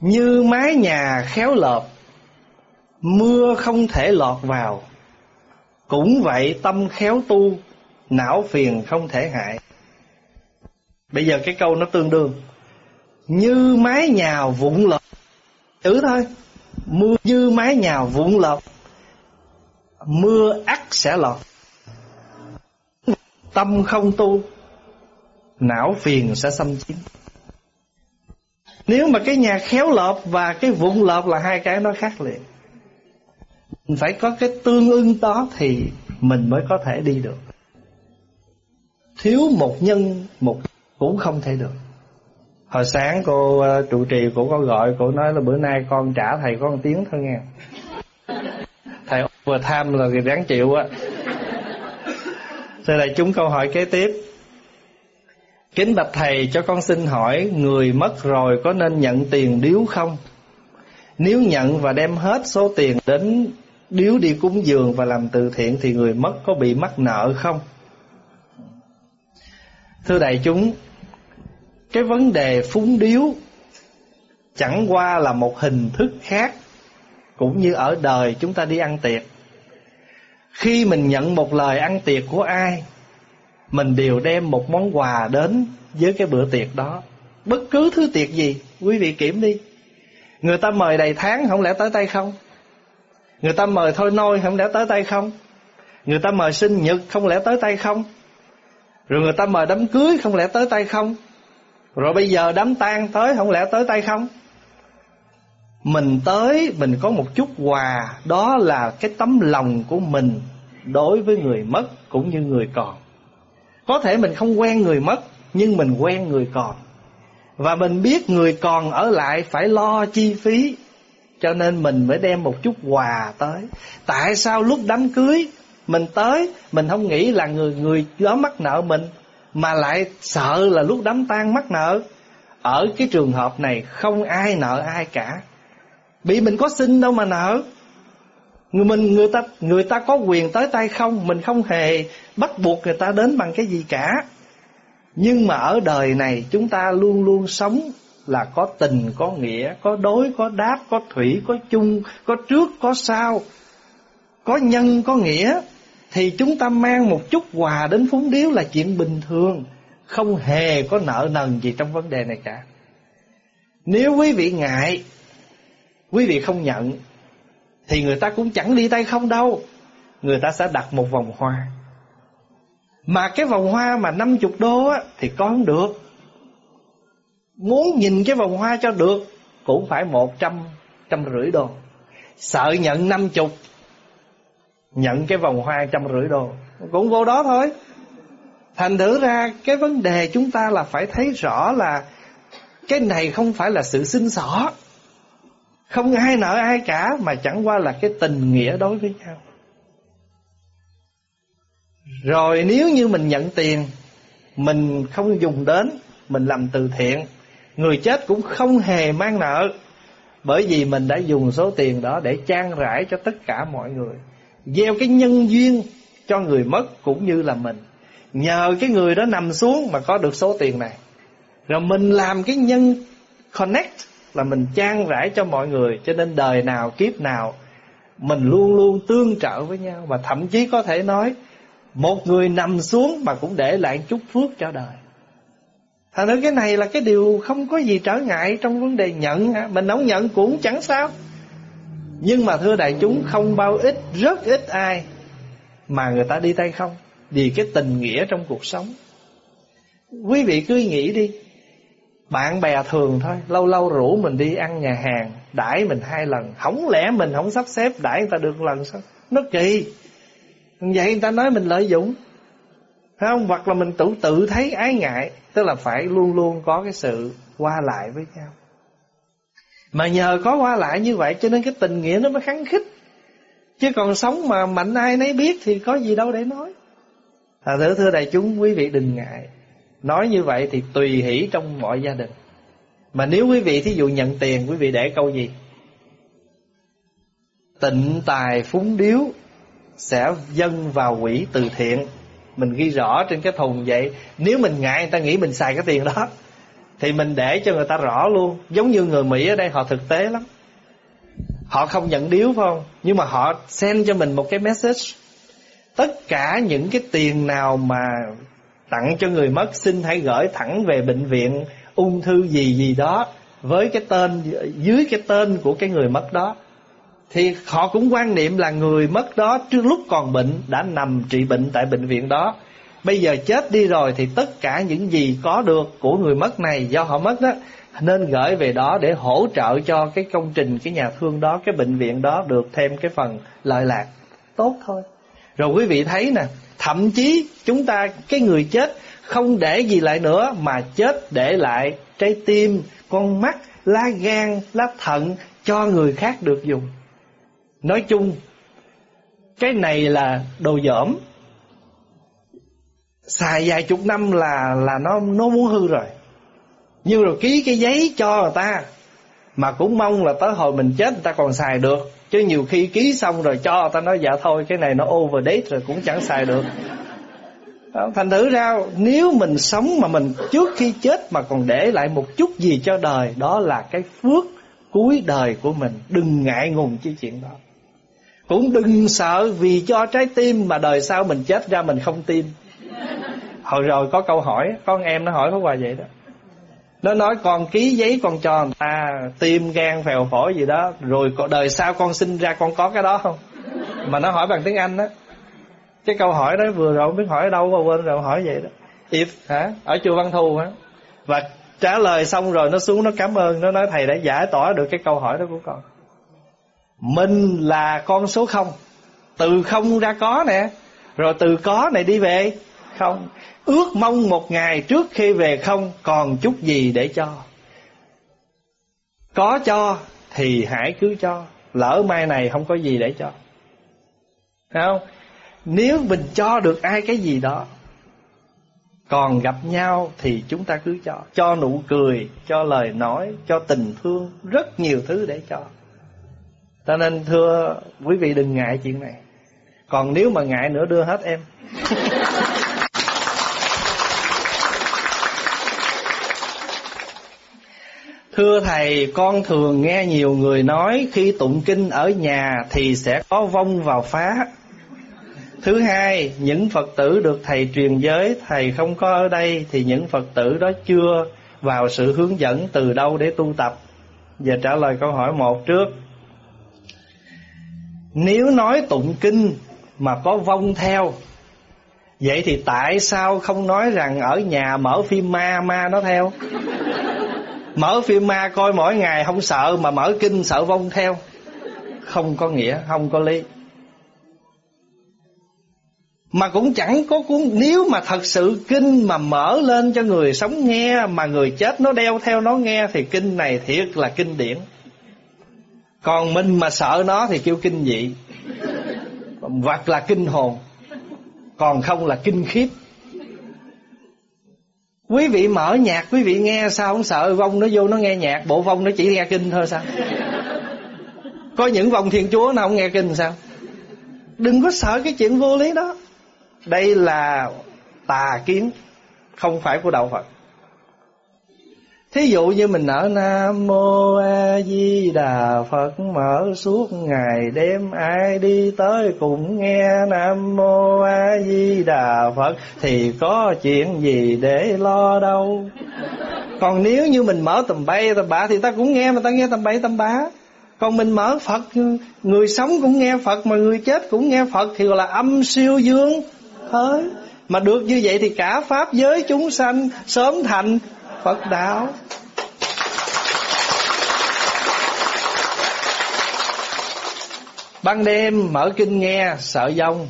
Như mái nhà khéo lợp, Mưa không thể lọt vào. Cũng vậy tâm khéo tu, Não phiền không thể hại. Bây giờ cái câu nó tương đương. Như mái nhà vụn lợp, chữ thôi. Mưa như mái nhà vụn lợp, mưa ắt sẽ lọt. Tâm không tu não phiền sẽ xâm chiếm. Nếu mà cái nhà khéo lợp và cái vụn lợp là hai cái nó khác liền. Mình phải có cái tương ưng đó thì mình mới có thể đi được. Thiếu một nhân một cũng không thể được. Hồi sáng cô ờ, trụ trì, cô có gọi, Cô nói là bữa nay con trả thầy có một tiếng thôi nghe. Thầy vừa tham là người đáng chịu á. Thế là chúng câu hỏi kế tiếp. Kính bạch thầy, cho con xin hỏi, Người mất rồi có nên nhận tiền điếu không? Nếu nhận và đem hết số tiền đến điếu đi cúng dường và làm từ thiện Thì người mất có bị mắc nợ không? Thưa đại chúng, cái vấn đề phúng điếu chẳng qua là một hình thức khác cũng như ở đời chúng ta đi ăn tiệc khi mình nhận một lời ăn tiệc của ai mình đều đem một món quà đến với cái bữa tiệc đó. Bất cứ thứ tiệc gì, quý vị kiểm đi. Người ta mời đầy tháng không lẽ tới tay không? Người ta mời thôi nôi không lẽ tới tay không? Người ta mời sinh nhật không lẽ tới tay không? Rồi người ta mời đám cưới không lẽ tới tay không? Rồi bây giờ đám tang tới không lẽ tới tay không? Mình tới, mình có một chút quà, Đó là cái tấm lòng của mình Đối với người mất cũng như người còn. Có thể mình không quen người mất, Nhưng mình quen người còn Và mình biết người còn ở lại phải lo chi phí, Cho nên mình mới đem một chút quà tới Tại sao lúc đám cưới Mình tới, Mình không nghĩ là người người đó mắc nợ mình, mà lại sợ là lúc đám tang mắc nợ. Ở cái trường hợp này không ai nợ ai cả. Bị mình có xin đâu mà nợ. Người mình người ta người ta có quyền tới tay không, mình không hề bắt buộc người ta đến bằng cái gì cả. Nhưng mà ở đời này chúng ta luôn luôn sống là có tình, có nghĩa, có đối, có đáp, có thủy, có chung, có trước, có sau, có nhân, có nghĩa thì chúng ta mang một chút quà đến phúng điếu là chuyện bình thường, không hề có nợ nần gì trong vấn đề này cả. Nếu quý vị ngại, quý vị không nhận, thì người ta cũng chẳng đi tay không đâu. Người ta sẽ đặt một vòng hoa. Mà cái vòng hoa mà 50 đô á, thì có không được. Muốn nhìn cái vòng hoa cho được cũng phải một trăm, trăm rưỡi đô. Sợ nhận 50 Nhận cái vòng hoa trăm rưỡi đô Cũng vô đó thôi Thành thử ra cái vấn đề chúng ta là phải thấy rõ là Cái này không phải là sự xin xỏ không ai nợ ai cả, Mà chẳng qua là cái tình nghĩa đối với nhau. Rồi nếu như mình nhận tiền, Mình không dùng đến, Mình làm từ thiện, Người chết cũng không hề mang nợ, Bởi vì mình đã dùng số tiền đó Để trang rải cho tất cả mọi người, Gieo cái nhân duyên cho người mất cũng như là mình. Nhờ cái người đó nằm xuống mà có được số tiền này. Rồi mình làm cái nhân connect là mình trang rải cho mọi người, Cho nên đời nào, kiếp nào, Mình luôn luôn tương trợ với nhau. Và thậm chí có thể nói, Một người nằm xuống mà cũng để lại chút phước cho đời. Thành ra cái này là cái điều không có gì trở ngại trong vấn đề nhận. Mình không nhận cũng chẳng sao. Nhưng mà thưa đại chúng, không bao ít, Rất ít ai Mà người ta đi tay không. Vì cái tình nghĩa trong cuộc sống. Quý vị cứ nghĩ đi bạn bè thường thôi. Lâu lâu rủ mình đi ăn nhà hàng Đãi mình hai lần. Không lẽ mình không sắp xếp đãi người ta được lần sao? Nó kỳ. Vậy người ta nói mình lợi dụng. Thấy không? Hoặc là mình tự tự thấy ái ngại. Tức là phải luôn luôn có cái sự qua lại với nhau. Mà nhờ có qua lại như vậy Cho nên cái tình nghĩa nó mới kháng khích Chứ còn sống mà mạnh ai nấy biết Thì có gì đâu để nói. À, thưa, thưa đại chúng quý vị đừng ngại. Nói như vậy thì tùy hỷ trong mọi gia đình. Mà nếu quý vị, thí dụ nhận tiền, Quý vị để câu gì? Tịnh tài phúng điếu Sẽ dâng vào quỹ từ thiện. Mình ghi rõ trên cái thùng vậy. Nếu mình ngại, người ta nghĩ mình xài cái tiền đó, Thì mình để cho người ta rõ luôn. Giống như người Mỹ ở đây, họ thực tế lắm. Họ không nhận điếu, phải không? Nhưng mà họ send cho mình một cái message. Tất cả những cái tiền nào mà Tặng cho người mất, Xin hãy gửi thẳng về bệnh viện, Ung thư gì gì đó, Với cái tên, Dưới cái tên của cái người mất đó. Thì họ cũng quan niệm là người mất đó Trước lúc còn bệnh Đã nằm trị bệnh tại bệnh viện đó. Bây giờ chết đi rồi Thì tất cả những gì có được của người mất này Do họ mất đó, nên gửi về đó để hỗ trợ cho cái công trình, cái nhà thương đó, cái bệnh viện đó được thêm cái phần lợi lạc. Tốt thôi. Rồi quý vị thấy nè thậm chí chúng ta, cái người chết không để gì lại nữa mà chết để lại trái tim, con mắt, lá gan, lá thận cho người khác được dùng. Nói chung, cái này là đồ dởm. Xài vài chục năm là là nó nó muốn hư rồi. Nhưng rồi ký cái giấy cho người ta, mà cũng mong là tới hồi mình chết người ta còn xài được chứ nhiều khi ký xong rồi cho ta nói dạ thôi, cái này nó overdate rồi cũng chẳng xài được. Thành thử ra, nếu mình sống mà mình trước khi chết mà còn để lại một chút gì cho đời, đó là cái phước cuối đời của mình. Đừng ngại ngùng chứ chuyện đó. Cũng đừng sợ vì cho trái tim mà đời sau mình chết ra mình không tin. Hồi rồi có câu hỏi con em nó hỏi có quà vậy đó nó nói, con ký giấy con cho người ta, tim gan phèo phổi gì đó, rồi đời sau con sinh ra con có cái đó không? Mà nó hỏi bằng tiếng anh đó cái câu hỏi đó vừa rồi không biết hỏi ở đâu mà quên rồi, hỏi vậy đó. If, hả? Ở chùa văn thù hả? Và trả lời xong rồi nó xuống, nó cảm ơn, nó nói, thầy đã giải tỏa được cái câu hỏi đó của con. Mình là con số không. Từ không ra có nè. Rồi từ có này đi về. Không. Ước mong một ngày trước khi về không Còn chút gì để cho. Có cho Thì hãy cứ cho. Lỡ mai này không có gì để cho. Thấy không? Nếu mình cho được ai cái gì đó, Còn gặp nhau Thì chúng ta cứ cho. Cho nụ cười, Cho lời nói, Cho tình thương, Rất nhiều thứ để cho. Cho nên thưa quý vị đừng ngại chuyện này. Còn nếu mà ngại nữa đưa hết em. Thưa thầy, con thường nghe nhiều người nói khi tụng kinh ở nhà thì sẽ có vong vào phá. Thứ hai, những Phật tử được thầy truyền giới, thầy không có ở đây thì những Phật tử đó chưa vào sự hướng dẫn từ đâu để tu tập. Giờ trả lời câu hỏi một trước. Nếu nói tụng kinh mà có vong theo, vậy thì tại sao không nói rằng ở nhà mở phim ma ma nó theo? Mở phim ma coi mỗi ngày không sợ Mà mở kinh sợ vong theo. Không có nghĩa, không có lý. Mà cũng chẳng có cuốn Nếu mà thật sự kinh mà mở lên cho người sống nghe Mà người chết nó đeo theo nó nghe Thì kinh này thiệt là kinh điển. Còn mình mà sợ nó thì kêu kinh dị. Hoặc là kinh hồn. Còn không là kinh khiếp. Quý vị mở nhạc, quý vị nghe sao không sợ? Vong nó vô nó nghe nhạc, Bộ vong nó chỉ nghe kinh thôi sao? Có những vong thiên chúa nào không nghe kinh sao? Đừng có sợ cái chuyện vô lý đó. Đây là tà kiến, Không phải của đạo Phật. Thí dụ như mình ở Nam Mô A Di Đà Phật, mở suốt ngày đêm, ai đi tới cũng nghe Nam Mô A Di Đà Phật thì có chuyện gì để lo đâu. Còn nếu như mình mở tầm bay, tầm bạ thì ta cũng nghe mà ta nghe tầm bay tầm bạ. Còn mình mở Phật, người sống cũng nghe Phật, mà người chết cũng nghe Phật thì gọi là âm siêu dương thôi. Mà được như vậy thì cả pháp giới chúng sanh sớm thành Phật đạo. Ban đêm mở kinh nghe Sợ dông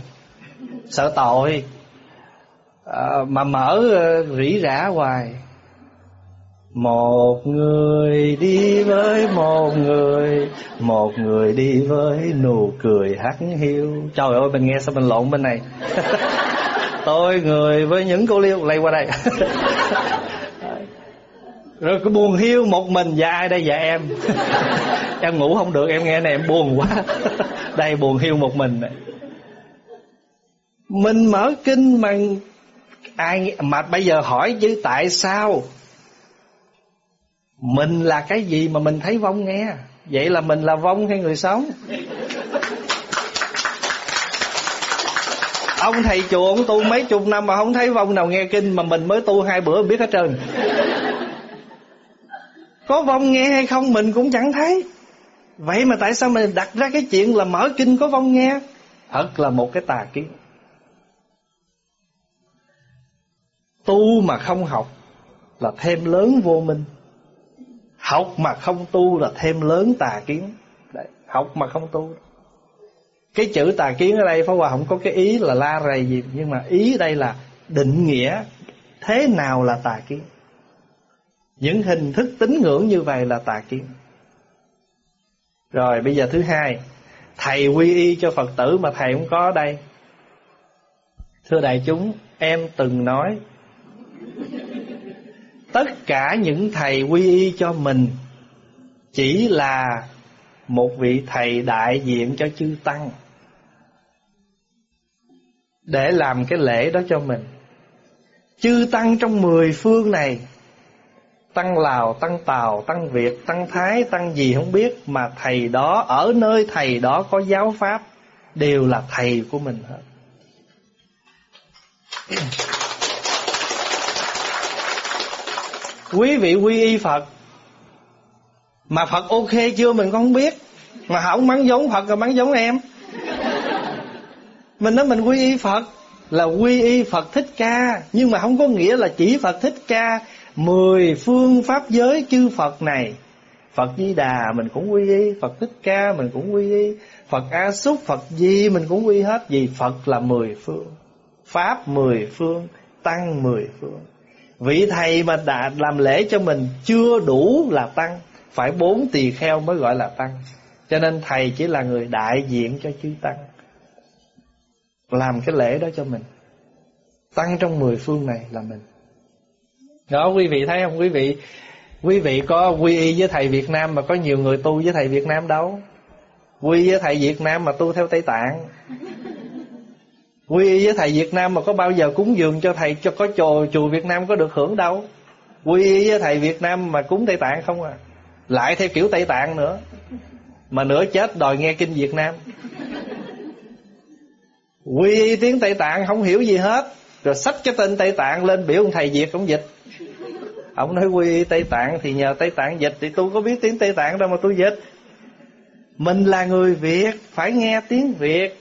Sợ tội. À, mà mở ờ, rỉ rả hoài. Một người đi với một người một người đi với nụ cười hắt hiu. Trời ơi mình nghe sao mình lộn bên này. Tôi người với những cô liêu lây qua đây. rồi cứ buồn hiu, một mình và ai đây dạ em? Em ngủ không được, em nghe này em buồn quá. Đây, buồn hiu một mình này mình mở kinh mà ai, mà bây giờ hỏi chứ tại sao? Mình là cái gì mà mình thấy vong nghe? Vậy là mình là vong hay người sống? Ông thầy chùa ông tu mấy chục năm mà không thấy vong nào nghe kinh mà mình mới tu hai bữa biết hết trơn có vong nghe hay không mình cũng chẳng thấy. Vậy mà tại sao mình đặt ra cái chuyện là mở kinh có vong nghe? Thật là một cái tà kiến. Tu mà không học là thêm lớn vô minh. Học mà không tu là thêm lớn tà kiến. Đấy, học mà không tu. Cái chữ tà kiến ở đây Pháp Hòa không có cái ý là la rầy gì Nhưng mà ý đây là định nghĩa Thế nào là tà kiến. Những hình thức tín ngưỡng như vậy là tà kiến. Rồi bây giờ thứ hai. Thầy quy y cho Phật tử mà thầy không có ở đây. Thưa đại chúng Em từng nói Tất cả những thầy quy y cho mình Chỉ là một vị thầy đại diện cho chư Tăng để làm cái lễ đó cho mình. Chư tăng trong mười phương này, tăng Lào, tăng Tàu, tăng Việt, tăng Thái, tăng gì không biết mà thầy đó ở nơi thầy đó có giáo pháp đều là thầy của mình hết. Quý vị quy y Phật Mà Phật ok chưa mình không biết. Mà không mắng giống Phật rồi mắng giống em. Mình nói mình quy y Phật Là quy y Phật Thích Ca Nhưng mà không có nghĩa là chỉ Phật Thích Ca. Mười phương pháp giới chư Phật này. Phật Di Đà mình cũng quy y, Phật Thích Ca mình cũng quy y, Phật A Súc Phật Di mình cũng quy hết, Vì Phật là mười phương. Pháp mười phương, Tăng mười phương. Vị thầy mà đã làm lễ cho mình Chưa đủ là tăng, Phải bốn tỳ kheo mới gọi là tăng. Cho nên thầy chỉ là người đại diện cho chư tăng, làm cái lễ đó cho mình. Tăng trong mười phương này là mình đó, quý vị thấy không? Quý vị quý vị có quy y với thầy Việt Nam mà có nhiều người tu với thầy Việt Nam đâu. Quy với thầy Việt Nam mà tu theo Tây Tạng. Quy y với thầy Việt Nam mà có bao giờ cúng dường cho thầy, cho có chùa chùa Việt Nam có được hưởng đâu. Quy y với thầy Việt Nam mà cúng Tây Tạng không à. Lại theo kiểu Tây Tạng nữa. Mà nửa chết đòi nghe kinh Việt Nam. Quy tiếng tây tạng không hiểu gì hết. Rồi sách cái tên tây tạng lên biểu ông thầy việt ông dịch ông nói quy tây tạng thì nhờ tây tạng dịch thì tôi có biết tiếng tây tạng đâu mà tôi dịch. Mình là người việt, phải nghe tiếng việt.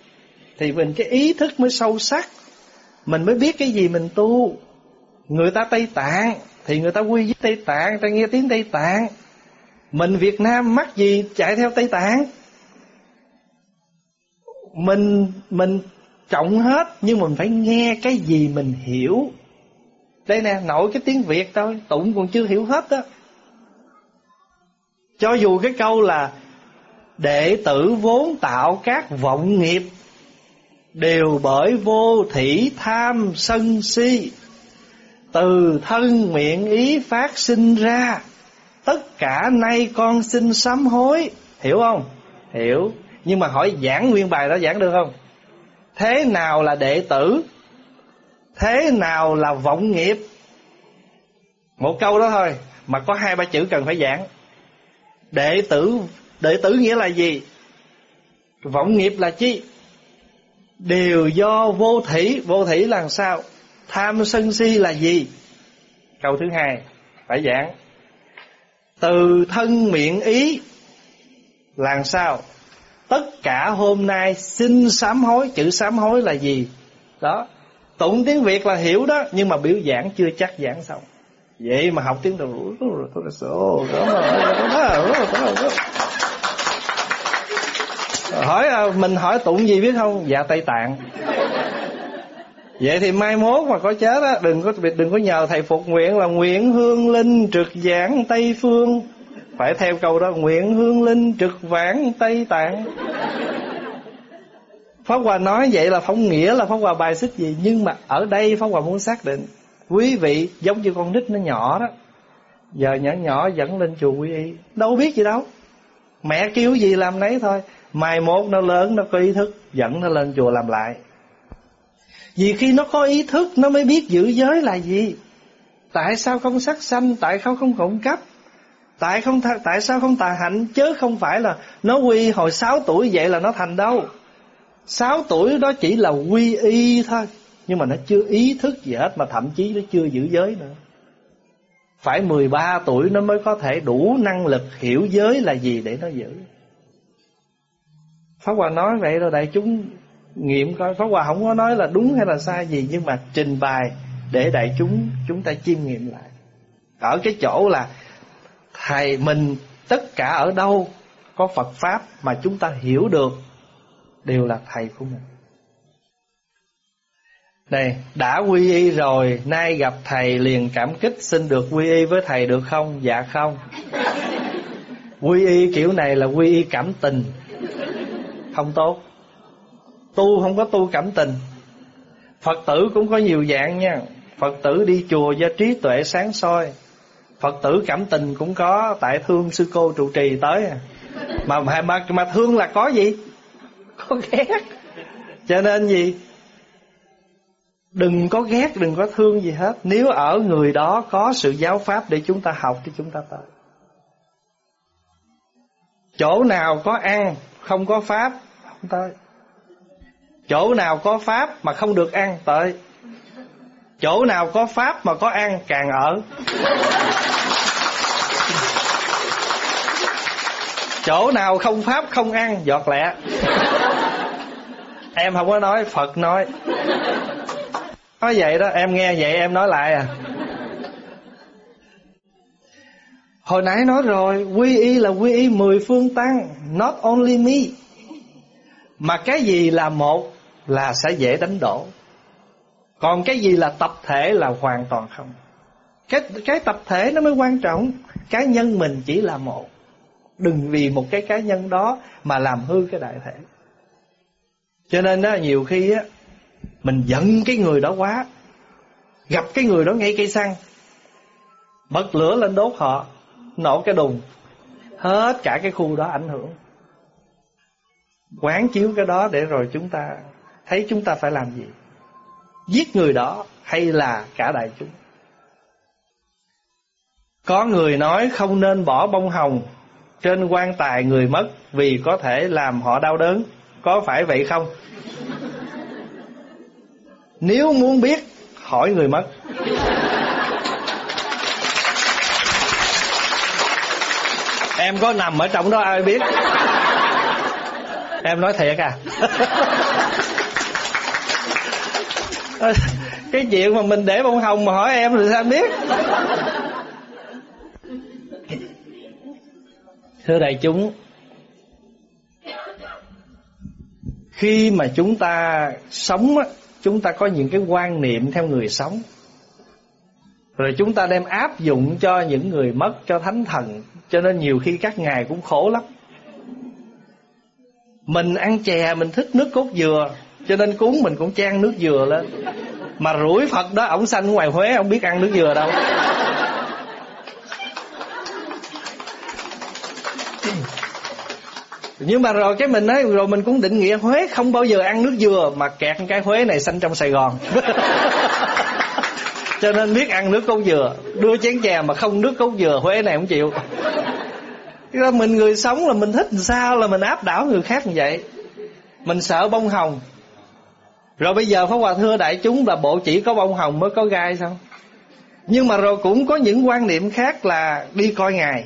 Thì mình cái ý thức mới sâu sắc. Mình mới biết cái gì mình tu. Người ta tây tạng thì người ta quy với tây tạng ta nghe tiếng tây tạng. Mình việt nam mắc gì chạy theo tây tạng? Mình mình trọng hết nhưng mình phải nghe cái gì mình hiểu đây nè nội cái tiếng việt thôi, tụng còn chưa hiểu hết đó cho dù cái câu là đệ tử vốn tạo các vọng nghiệp đều bởi vô thủy tham sân si, từ thân miệng ý phát sinh ra, tất cả nay con xin sám hối. Hiểu không? Hiểu. Nhưng mà hỏi giảng nguyên bài đó giảng được không? Thế nào là đệ tử? Thế nào là vọng nghiệp? Một câu đó thôi, Mà có hai, ba chữ cần phải giảng. Đệ tử Đệ tử nghĩa là gì? Vọng nghiệp là chi? Đều do vô thủy. Vô thủy là sao? Tham sân si là gì? Câu thứ hai, Phải giảng. Từ thân miệng ý Là sao? Tất cả hôm nay xin sám hối. Chữ sám hối là gì? Đó. Tụng tiếng Việt là hiểu đó Nhưng mà biểu giảng chưa chắc giảng xong Vậy mà học tiếng đồ Hỏi à, mình hỏi tụng gì biết không Dạ Tây Tạng Vậy thì mai mốt mà có chết á Đừng có đừng có nhờ thầy phục nguyện là Nguyện hương linh trực giảng Tây Phương Phải theo câu đó Nguyện hương linh trực vãng Tây Tạng Pháp Hòa nói vậy là không nghĩa là Pháp Hòa bài xích gì, Nhưng mà ở đây Pháp Hòa muốn xác định, Quý vị giống như con nít nó nhỏ đó, Giờ nhỏ nhỏ dẫn lên chùa quy y, Đâu biết gì đâu. Mẹ kêu gì làm nấy thôi, Mai mốt nó lớn nó có ý thức, Dẫn nó lên chùa làm lại. Vì khi nó có ý thức, Nó mới biết giữ giới là gì. Tại sao không sắc sanh, Tại sao không khổng cấp, Tại không tại sao không tà hạnh, Chứ không phải là Nó quy hồi 6 tuổi vậy là nó thành đâu. 6 tuổi đó chỉ là quy y thôi, Nhưng mà nó chưa ý thức gì hết, Mà thậm chí nó chưa giữ giới nữa. Phải 13 tuổi nó mới có thể đủ năng lực hiểu giới là gì để nó giữ. Pháp Hòa nói vậy rồi đại chúng nghiệm coi, Pháp Hòa không có nói là đúng hay là sai gì, Nhưng mà trình bày để đại chúng chúng ta chiêm nghiệm lại. Ở cái chỗ là, Thầy mình tất cả ở đâu có Phật Pháp mà chúng ta hiểu được Đều là thầy của mình. Này đã quy y rồi Nay gặp thầy liền cảm kích Xin được quy y với thầy được không? Dạ không. Quy y kiểu này là quy y cảm tình. Không tốt. Tu không có tu cảm tình. Phật tử cũng có nhiều dạng nha. Phật tử đi chùa do trí tuệ sáng soi. Phật tử cảm tình cũng có Tại thương sư cô trụ trì tới. À. mà, mà, mà thương là có gì? Có ghét. Cho nên gì? Đừng có ghét, đừng có thương gì hết. Nếu ở người đó có sự giáo pháp Để chúng ta học thì chúng ta tới. Chỗ nào có ăn Không có pháp Không tới. Chỗ nào có pháp mà không được ăn Tới. Chỗ nào có pháp mà có ăn càng ở. Chỗ nào không pháp, không ăn, giọt lẹ. Em không có nói, Phật nói. Nói vậy đó, em nghe vậy em nói lại à. Hồi nãy nói rồi, Quy y là quy y mười phương tăng, Not only me. Mà cái gì là một Là sẽ dễ đánh đổ. Còn cái gì là tập thể Là hoàn toàn không. Cái cái tập thể nó mới quan trọng Cá nhân mình chỉ là một. Đừng vì một cái cá nhân đó Mà làm hư cái đại thể. Cho nên đó nhiều khi á, Mình giận cái người đó quá, Gặp cái người đó ngay cây xăng, Bật lửa lên đốt họ, Nổ cái đùng, Hết cả cái khu đó ảnh hưởng. Quán chiếu cái đó để rồi chúng ta Thấy chúng ta phải làm gì? Giết người đó hay là cả đại chúng? Có người nói không nên bỏ bông hồng trên quan tài người mất Vì có thể làm họ đau đớn. Có phải vậy không? Nếu muốn biết, Hỏi người mất. Em có nằm ở trong đó ai biết? Em nói thiệt à? Cái chuyện mà mình để bông hồng mà hỏi em thì sao em biết? Thưa đại chúng, Khi mà chúng ta sống Chúng ta có những cái quan niệm theo người sống. Rồi chúng ta đem áp dụng cho những người mất, Cho thánh thần, Cho nên nhiều khi các ngài cũng khổ lắm. Mình ăn chè, mình thích nước cốt dừa, Cho nên cúng mình cũng chan nước dừa lên. Mà rủi Phật đó Ông sanh ngoài Huế không biết ăn nước dừa đâu. nhưng mà rồi cái mình nói, rồi mình cũng định nghĩa Huế không bao giờ ăn nước dừa mà kẹt cái Huế này xanh trong Sài Gòn. Cho nên biết ăn nước cốt dừa. Đưa chén chè mà không nước cốt dừa, Huế này không chịu. Là mình người sống là mình thích sao là mình áp đảo người khác như vậy. Mình sợ bông hồng. Rồi bây giờ Pháp Hòa thưa đại chúng là bộ chỉ có bông hồng mới có gai sao? Nhưng mà rồi cũng có những quan niệm khác là đi coi ngài.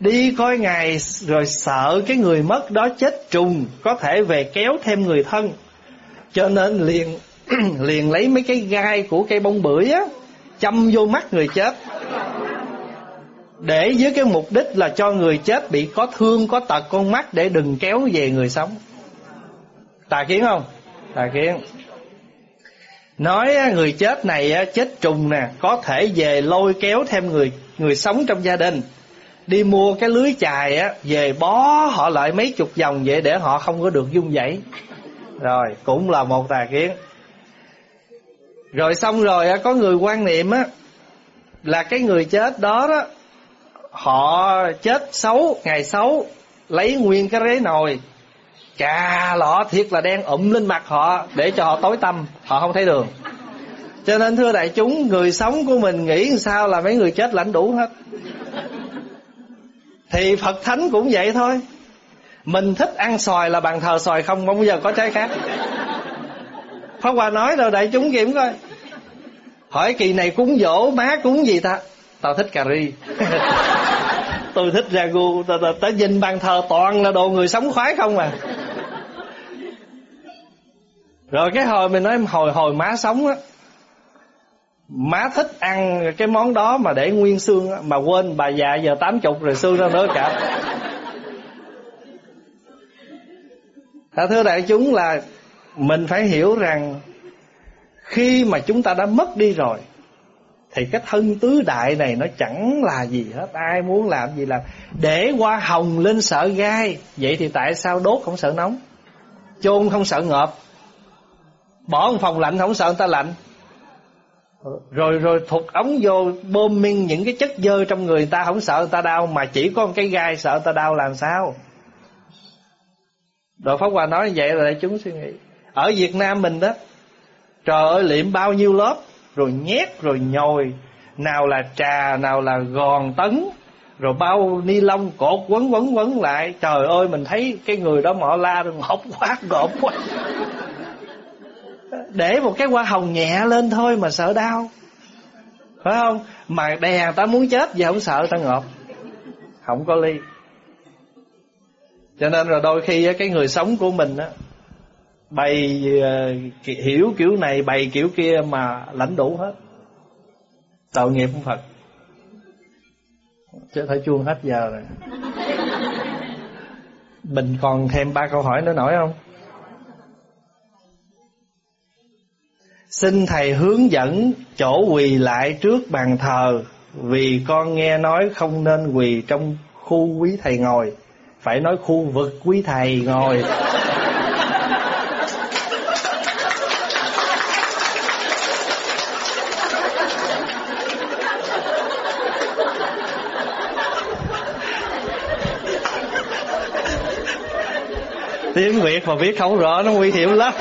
Đi coi ngài rồi sợ cái người mất đó chết trùng, Có thể về kéo thêm người thân. Cho nên liền liền lấy mấy cái gai của cây bông bưởi á, Châm vô mắt người chết. Để với cái mục đích là cho người chết bị có thương, có tật con mắt Để đừng kéo về người sống. Tà kiến không? Tà kiến. Nói người chết này chết trùng nè, có thể về lôi kéo thêm người người sống trong gia đình đi mua cái lưới chài á, về bó họ lại mấy chục vòng vậy để họ không có được dung dãy rồi, cũng là một tà kiến. Rồi xong rồi có người quan niệm á, là cái người chết đó đó, họ chết xấu, ngày xấu, lấy nguyên cái rế nồi. Cà lọ thiệt là đen ụm lên mặt họ để cho họ tối tâm họ không thấy đường. Cho nên thưa đại chúng, người sống của mình nghĩ sao là mấy người chết lãnh đủ hết thì phật thánh cũng vậy thôi. Mình thích ăn xoài là bàn thờ xoài không không bao giờ có trái khác. Pháp Hòa nói rồi đại chúng kiểm coi. Hỏi kỳ này cúng dỗ má cúng gì ta? Tao thích cà ri. Tôi thích ragu. Tao ta, ta nhìn bàn thờ toàn là đồ người sống khoái không à. Rồi cái hồi mình nói hồi hồi má sống á Má thích ăn cái món đó mà để nguyên xương Mà quên bà già giờ tám chục rồi xương ra nữa cả. Dạ, thưa đại chúng là Mình phải hiểu rằng Khi mà chúng ta đã mất đi rồi, Thì cái thân tứ đại này nó chẳng là gì hết. Ai muốn làm gì làm. Để hoa hồng lên sợ gai, Vậy thì tại sao đốt không sợ nóng? Chôn không sợ ngợp. Bỏ một phòng lạnh không sợ người ta lạnh rồi rồi thụt ống vô, bơm minh những cái chất dơ trong người ta, không sợ người ta đau, mà chỉ có một cái gai sợ người ta đau làm sao? Đội Pháp Hòa nói vậy là để chúng suy nghĩ. Ở Việt Nam mình đó, trời ơi, liệm bao nhiêu lớp, rồi nhét, rồi nhồi. Nào là trà, nào là gòn tấn, rồi bao ni lông, cột, quấn quấn quấn lại. Trời ơi, mình thấy cái người đó mọ la rồi ngọt quá ngọt quá để một cái hoa hồng nhẹ lên thôi mà sợ đau. Phải không? Mà đè ta muốn chết giờ không sợ, ta ngợp không có ly. Cho nên là đôi khi cái người sống của mình á, bày ờ, hiểu kiểu này, bày kiểu kia mà lãnh đủ hết. Tội nghiệp của phật chứ phải chuông hết giờ rồi. Mình còn thêm ba câu hỏi nữa nổi không? Xin thầy hướng dẫn chỗ quỳ lại trước bàn thờ, Vì con nghe nói không nên quỳ trong khu quý thầy ngồi. Phải nói khu vực quý thầy ngồi. Tiếng Việt mà biết không rõ, nó nguy hiểm lắm.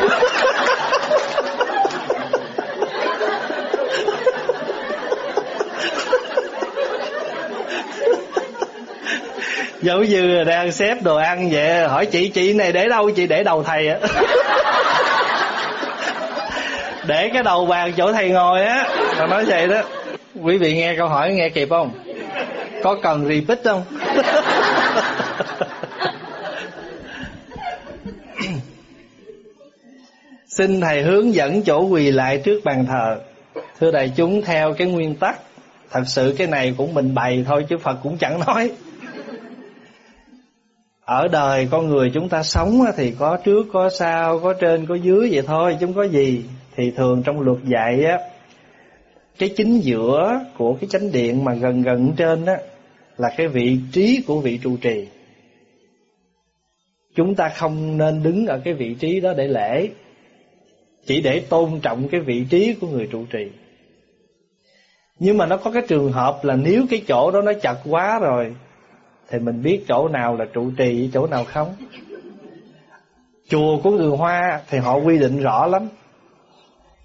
Giống như đang xếp đồ ăn vậy hỏi chị chị này để đâu? Chị để đầu thầy á để cái đầu bàn chỗ thầy ngồi á. Mà nói vậy đó. Quý vị nghe câu hỏi nghe kịp không? Có cần repeat không? Xin thầy hướng dẫn chỗ quỳ lại trước bàn thờ. Thưa đại chúng theo cái nguyên tắc thật sự cái này cũng mình bày thôi chứ phật cũng chẳng nói ở đời con người chúng ta sống thì có trước, có sau, có trên, có dưới vậy thôi, chứ không có gì. Thì thường trong luật dạy á, cái chính giữa của cái chánh điện mà gần gần trên đó là cái vị trí của vị trụ trì. Chúng ta không nên đứng ở cái vị trí đó để lễ, chỉ để tôn trọng cái vị trí của người trụ trì. Nhưng mà nó có cái trường hợp là nếu cái chỗ đó nó chặt quá rồi thì mình biết chỗ nào là trụ trì, chỗ nào không? Chùa của người hoa thì họ quy định rõ lắm.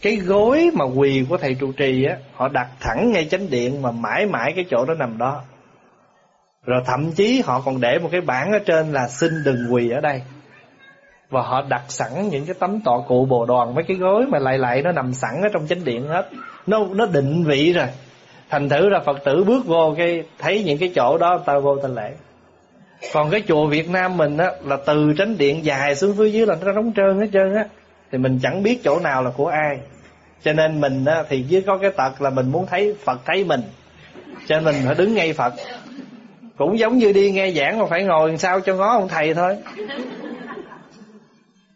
Cái gối mà quỳ của thầy trụ trì á, họ đặt thẳng ngay chánh điện mà mãi mãi cái chỗ đó nằm đó. Rồi thậm chí họ còn để một cái bảng ở trên là xin đừng quỳ ở đây. Và họ đặt sẵn những cái tấm tọa cụ bồ đoàn, mấy cái gối mà lại lại nó nằm sẵn ở trong chánh điện hết. Nó nó định vị rồi thành thử ra phật tử bước vô cái, thấy những cái chỗ đó ta vô ta lễ. Còn cái chùa việt nam mình á, là từ tránh điện dài xuống phía dưới là nó đóng trơn hết trơn á. Thì mình chẳng biết chỗ nào là của ai. Cho nên mình á, thì chỉ có cái tật là mình muốn thấy phật thấy mình. Cho nên mình phải đứng ngay phật. Cũng giống như đi nghe giảng mà phải ngồi sao cho ngó ông thầy thôi.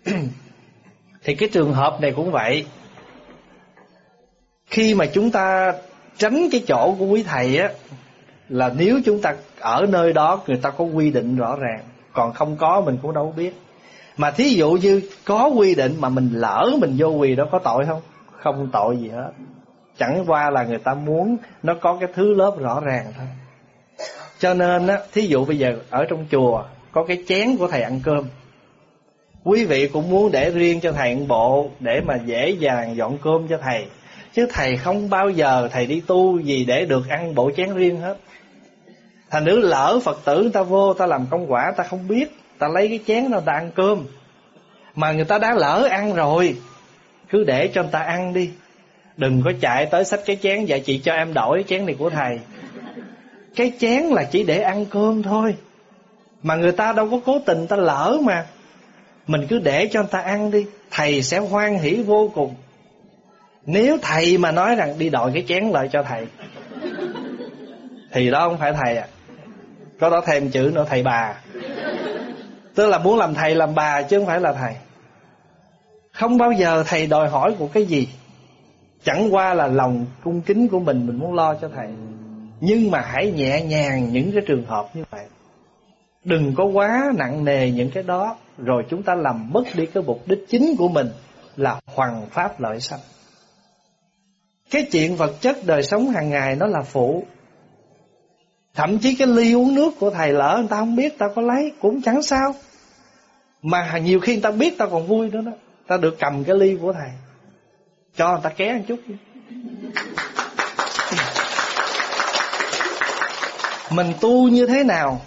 Thì cái trường hợp này cũng vậy. Khi mà chúng ta tránh cái chỗ của quý thầy á, là nếu chúng ta ở nơi đó, người ta có quy định rõ ràng. Còn không có, mình cũng đâu biết. Mà thí dụ như có quy định mà mình lỡ mình vô quỳ đó có tội không? Không tội gì hết. Chẳng qua là người ta muốn nó có cái thứ lớp rõ ràng thôi. Cho nên á, thí dụ bây giờ ở trong chùa, có cái chén của thầy ăn cơm. Quý vị cũng muốn để riêng cho thầy ăn bộ, để mà dễ dàng dọn cơm cho thầy chứ thầy không bao giờ thầy đi tu gì để được ăn bộ chén riêng hết. Thành nữ lỡ phật tử người ta vô, ta làm công quả, ta không biết, ta lấy cái chén đó ta ăn cơm. Mà người ta đã lỡ ăn rồi, cứ để cho người ta ăn đi. Đừng có chạy tới xách cái chén dạ chị cho em đổi chén này của thầy. Cái chén là chỉ để ăn cơm thôi. Mà người ta đâu có cố tình ta lỡ mà. Mình cứ để cho người ta ăn đi, thầy sẽ hoan hỷ vô cùng nếu thầy mà nói rằng đi đòi cái chén lại cho thầy, thì đó không phải thầy à. Có đó thêm chữ nữa, thầy bà. Tức là muốn làm thầy làm bà chứ không phải là thầy. Không bao giờ thầy đòi hỏi của cái gì. Chẳng qua là lòng cung kính của mình mình muốn lo cho thầy. Nhưng mà hãy nhẹ nhàng những cái trường hợp như vậy. Đừng có quá nặng nề những cái đó. Rồi chúng ta làm mất đi cái mục đích chính của mình là hoàng pháp lợi sanh cái chuyện vật chất đời sống hàng ngày nó là phụ. Thậm chí cái ly uống nước của thầy lỡ người ta không biết ta có lấy, cũng chẳng sao. Mà nhiều khi người ta biết ta còn vui nữa đó. Ta được cầm cái ly của thầy. Cho người ta ké một chút. Mình tu như thế nào?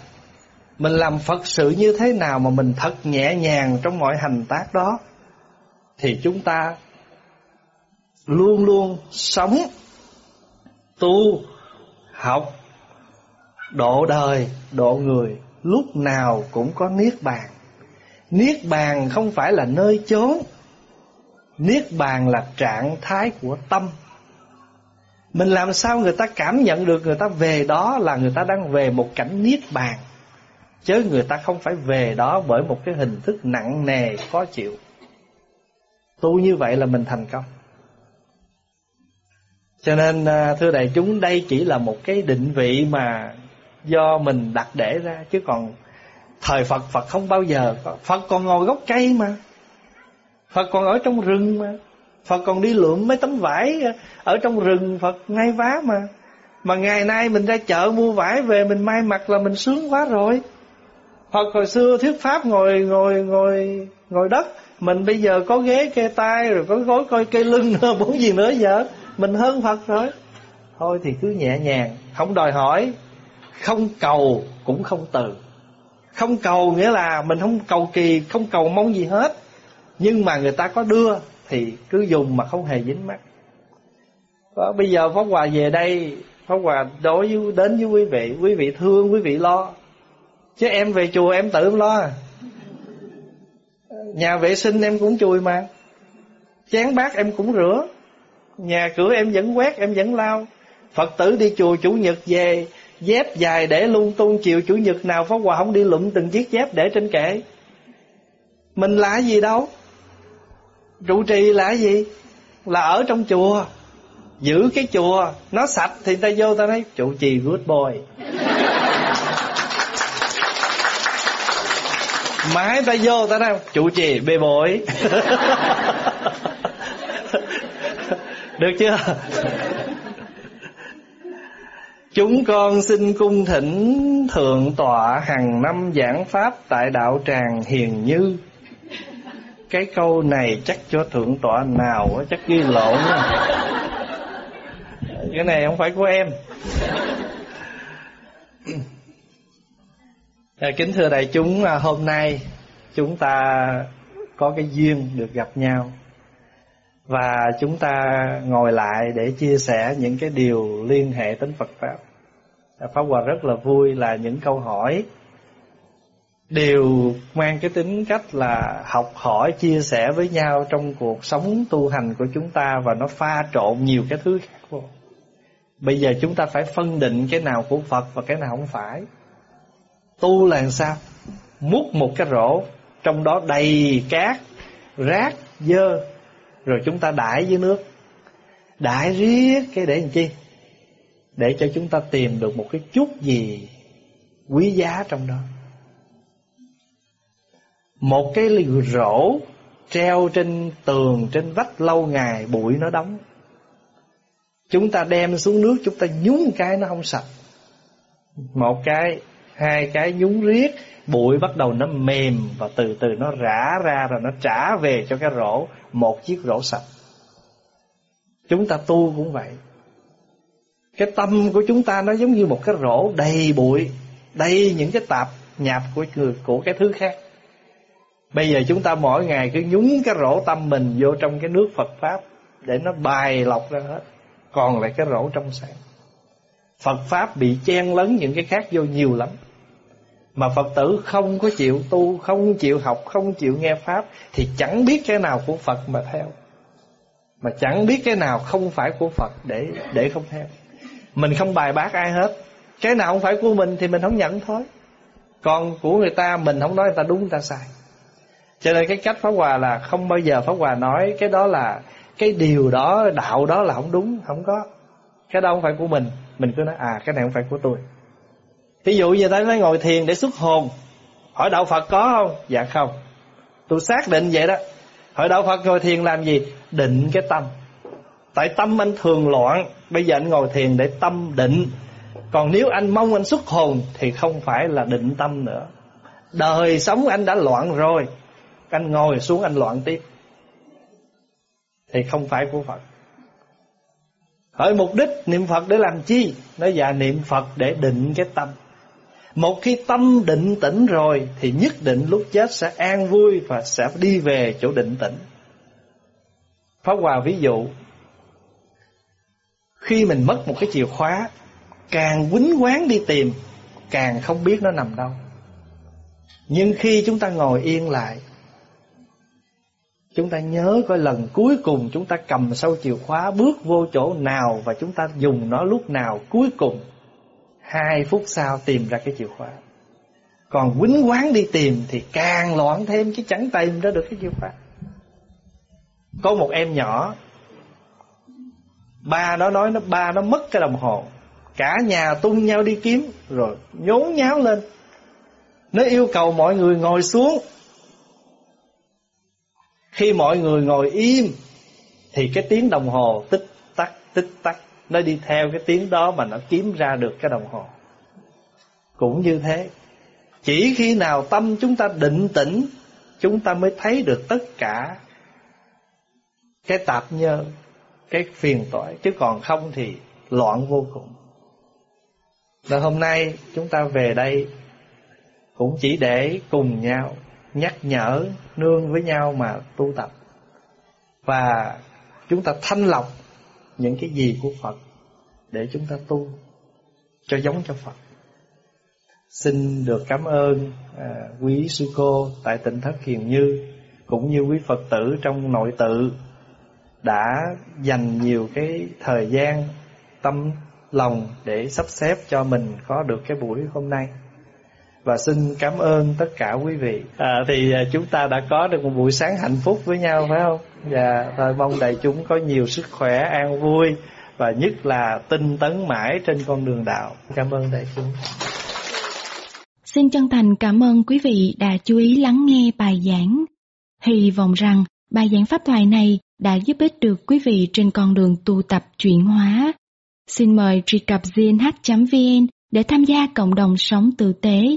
Mình làm Phật sự như thế nào Mà mình thật nhẹ nhàng trong mọi hành tác đó? Thì chúng ta Luôn luôn sống Tu Học Độ đời, độ người Lúc nào cũng có Niết Bàn. Niết Bàn không phải là nơi chốn. Niết Bàn là trạng thái của tâm. Mình làm sao người ta cảm nhận được người ta về đó Là người ta đang về một cảnh Niết Bàn Chứ người ta không phải về đó bởi một cái hình thức nặng nề, khó chịu. Tu như vậy là mình thành công. Cho nên à, thưa đại chúng, đây chỉ là một cái định vị mà do mình đặt để ra, chứ còn thời Phật Phật không bao giờ Phật còn ngồi gốc cây mà. Phật còn ở trong rừng mà. Phật còn đi lượm mấy tấm vải ở trong rừng, Phật ngay vá mà. Mà ngày nay mình ra chợ mua vải về, mình may mặc là mình sướng quá rồi. Phật hồi xưa thuyết pháp ngồi ngồi ngồi ngồi đất, mình bây giờ có ghế, kê tay rồi có gối, coi cây lưng nữa muốn gì nữa giờ mình hơn Phật rồi. Thôi thì cứ nhẹ nhàng. Không đòi hỏi. Không cầu cũng không từ. Không cầu nghĩa là mình không cầu kỳ Không cầu mong gì hết. Nhưng mà người ta có đưa Thì cứ dùng mà không hề dính mắt đó, Bây giờ Pháp Hòa về đây. Pháp Hòa đối với, đến với quý vị. Quý vị thương, quý vị lo. Chứ em về chùa em tự em lo à. Nhà vệ sinh em cũng chùi mà. Chén bát em cũng rửa. Nhà cửa em vẫn quét, em vẫn lau. Phật tử đi chùa chủ nhật về, Dép dài để lung tung chiều chủ nhật nào Pháp Hòa không đi lụm từng chiếc dép để trên kệ. Mình là gì đâu? Trụ trì là gì? Là ở trong chùa. Giữ cái chùa, Nó sạch thì ta vô ta nói, Trụ trì good boy. Mãi ta vô ta nói, Trụ trì bê bội Được chưa Chúng con xin cung thỉnh Thượng tọa hàng năm giảng Pháp tại đạo tràng Hiền Như. Cái câu này chắc cho Thượng tọa nào chắc ghi lộn. Cái này không phải của em. À, kính thưa đại chúng, à, hôm nay chúng ta có cái duyên được gặp nhau và chúng ta ngồi lại để chia sẻ những cái điều liên hệ đến Phật pháp. Pháp Hòa rất là vui là những câu hỏi đều mang cái tính cách là học hỏi chia sẻ với nhau trong cuộc sống tu hành của chúng ta và nó pha trộn nhiều cái thứ khác vô. Bây giờ chúng ta phải phân định cái nào của Phật và cái nào không phải. Tu là làm sao? Múc một cái rổ trong đó đầy cát, rác, dơ rồi chúng ta đãi với nước. đãi riết cái để làm chi? Để cho chúng ta tìm được một cái chút gì quý giá trong đó. Một cái rổ treo trên tường, trên vách lâu ngày bụi nó đóng. Chúng ta đem xuống nước, chúng ta nhúng cái nó không sạch. Một cái hai cái nhúng riết, bụi bắt đầu nó mềm và từ từ nó rã ra rồi nó trả về cho cái rổ, một chiếc rổ sạch. Chúng ta tu cũng vậy. Cái tâm của chúng ta nó giống như một cái rổ đầy bụi, đầy những cái tạp nhạp của người, của cái thứ khác. Bây giờ chúng ta mỗi ngày cứ nhúng cái rổ tâm mình vô trong cái nước Phật pháp để nó bài lọc ra hết. Còn lại cái rổ trong sáng Phật pháp bị chen lấn những cái khác vô nhiều lắm mà Phật tử không có chịu tu, Không chịu học, Không chịu nghe Pháp, Thì chẳng biết cái nào của Phật mà theo. Mà chẳng biết cái nào không phải của Phật Để để không theo. Mình không bài bác ai hết. Cái nào không phải của mình thì mình không nhận thôi. Còn của người ta, Mình không nói, người ta đúng, người ta sai. Cho nên cái cách Pháp Hòa là Không bao giờ Pháp Hòa nói Cái đó là, Cái điều đó, Đạo đó là không đúng, Không có. Cái đó không phải của mình. Mình cứ nói à cái này không phải của tôi. Ví dụ như ta nói ngồi thiền để xuất hồn, Hỏi đạo Phật có không? Dạ không. Tôi xác định vậy đó. Hỏi đạo Phật ngồi thiền làm gì? Định cái tâm. Tại tâm anh thường loạn, Bây giờ anh ngồi thiền để tâm định. Còn nếu anh mong anh xuất hồn Thì không phải là định tâm nữa. Đời sống anh đã loạn rồi, Anh ngồi xuống anh loạn tiếp. Thì không phải của Phật. Hỏi mục đích niệm Phật để làm chi? Nói dạ niệm Phật để định cái tâm một khi tâm định tĩnh rồi, Thì nhất định lúc chết sẽ an vui Và sẽ đi về chỗ định tĩnh. Pháp Hòa ví dụ, Khi mình mất một cái chìa khóa, Càng quýnh quán đi tìm, Càng không biết nó nằm đâu. Nhưng khi chúng ta ngồi yên lại, Chúng ta nhớ coi lần cuối cùng chúng ta cầm sâu chìa khóa Bước vô chỗ nào Và chúng ta dùng nó lúc nào cuối cùng. Hai phút sau tìm ra cái chìa khóa. Còn quýnh quán đi tìm Thì càng loạn thêm chứ chẳng tìm ra được cái chìa khóa. Có một em nhỏ, Ba nó nói nó, ba nó mất cái đồng hồ. Cả nhà tung nhau đi kiếm, Rồi nhốn nháo lên. Nó yêu cầu mọi người ngồi xuống. Khi mọi người ngồi im, Thì cái tiếng đồng hồ tích tắc tích tắc nó đi theo cái tiếng đó mà nó kiếm ra được cái đồng hồ. Cũng như thế, Chỉ khi nào tâm chúng ta định tĩnh, Chúng ta mới thấy được tất cả Cái tạp nhơ, Cái phiền toái. Chứ còn không thì loạn vô cùng. Và hôm nay chúng ta về đây Cũng chỉ để cùng nhau Nhắc nhở, Nương với nhau mà tu tập. Và chúng ta thanh lọc những cái gì của Phật để chúng ta tu cho giống cho Phật. Xin được cảm ơn à, quý sư cô tại tỉnh thất Hiền Như cũng như quý Phật tử trong nội tự đã dành nhiều cái thời gian tâm lòng để sắp xếp cho mình có được cái buổi hôm nay. Và xin cảm ơn tất cả quý vị. À, thì à, chúng ta đã có được một buổi sáng hạnh phúc với nhau phải không? Và thôi mong đại chúng có nhiều sức khỏe, an vui và nhất là tinh tấn mãi trên con đường đạo. Cảm ơn đại chúng. Xin chân thành cảm ơn quý vị đã chú ý lắng nghe bài giảng. Hy vọng rằng bài giảng pháp thoại này đã giúp ích được quý vị trên con đường tu tập chuyển hóa. Xin mời truy cập gnh.vn để tham gia cộng đồng sống tử tế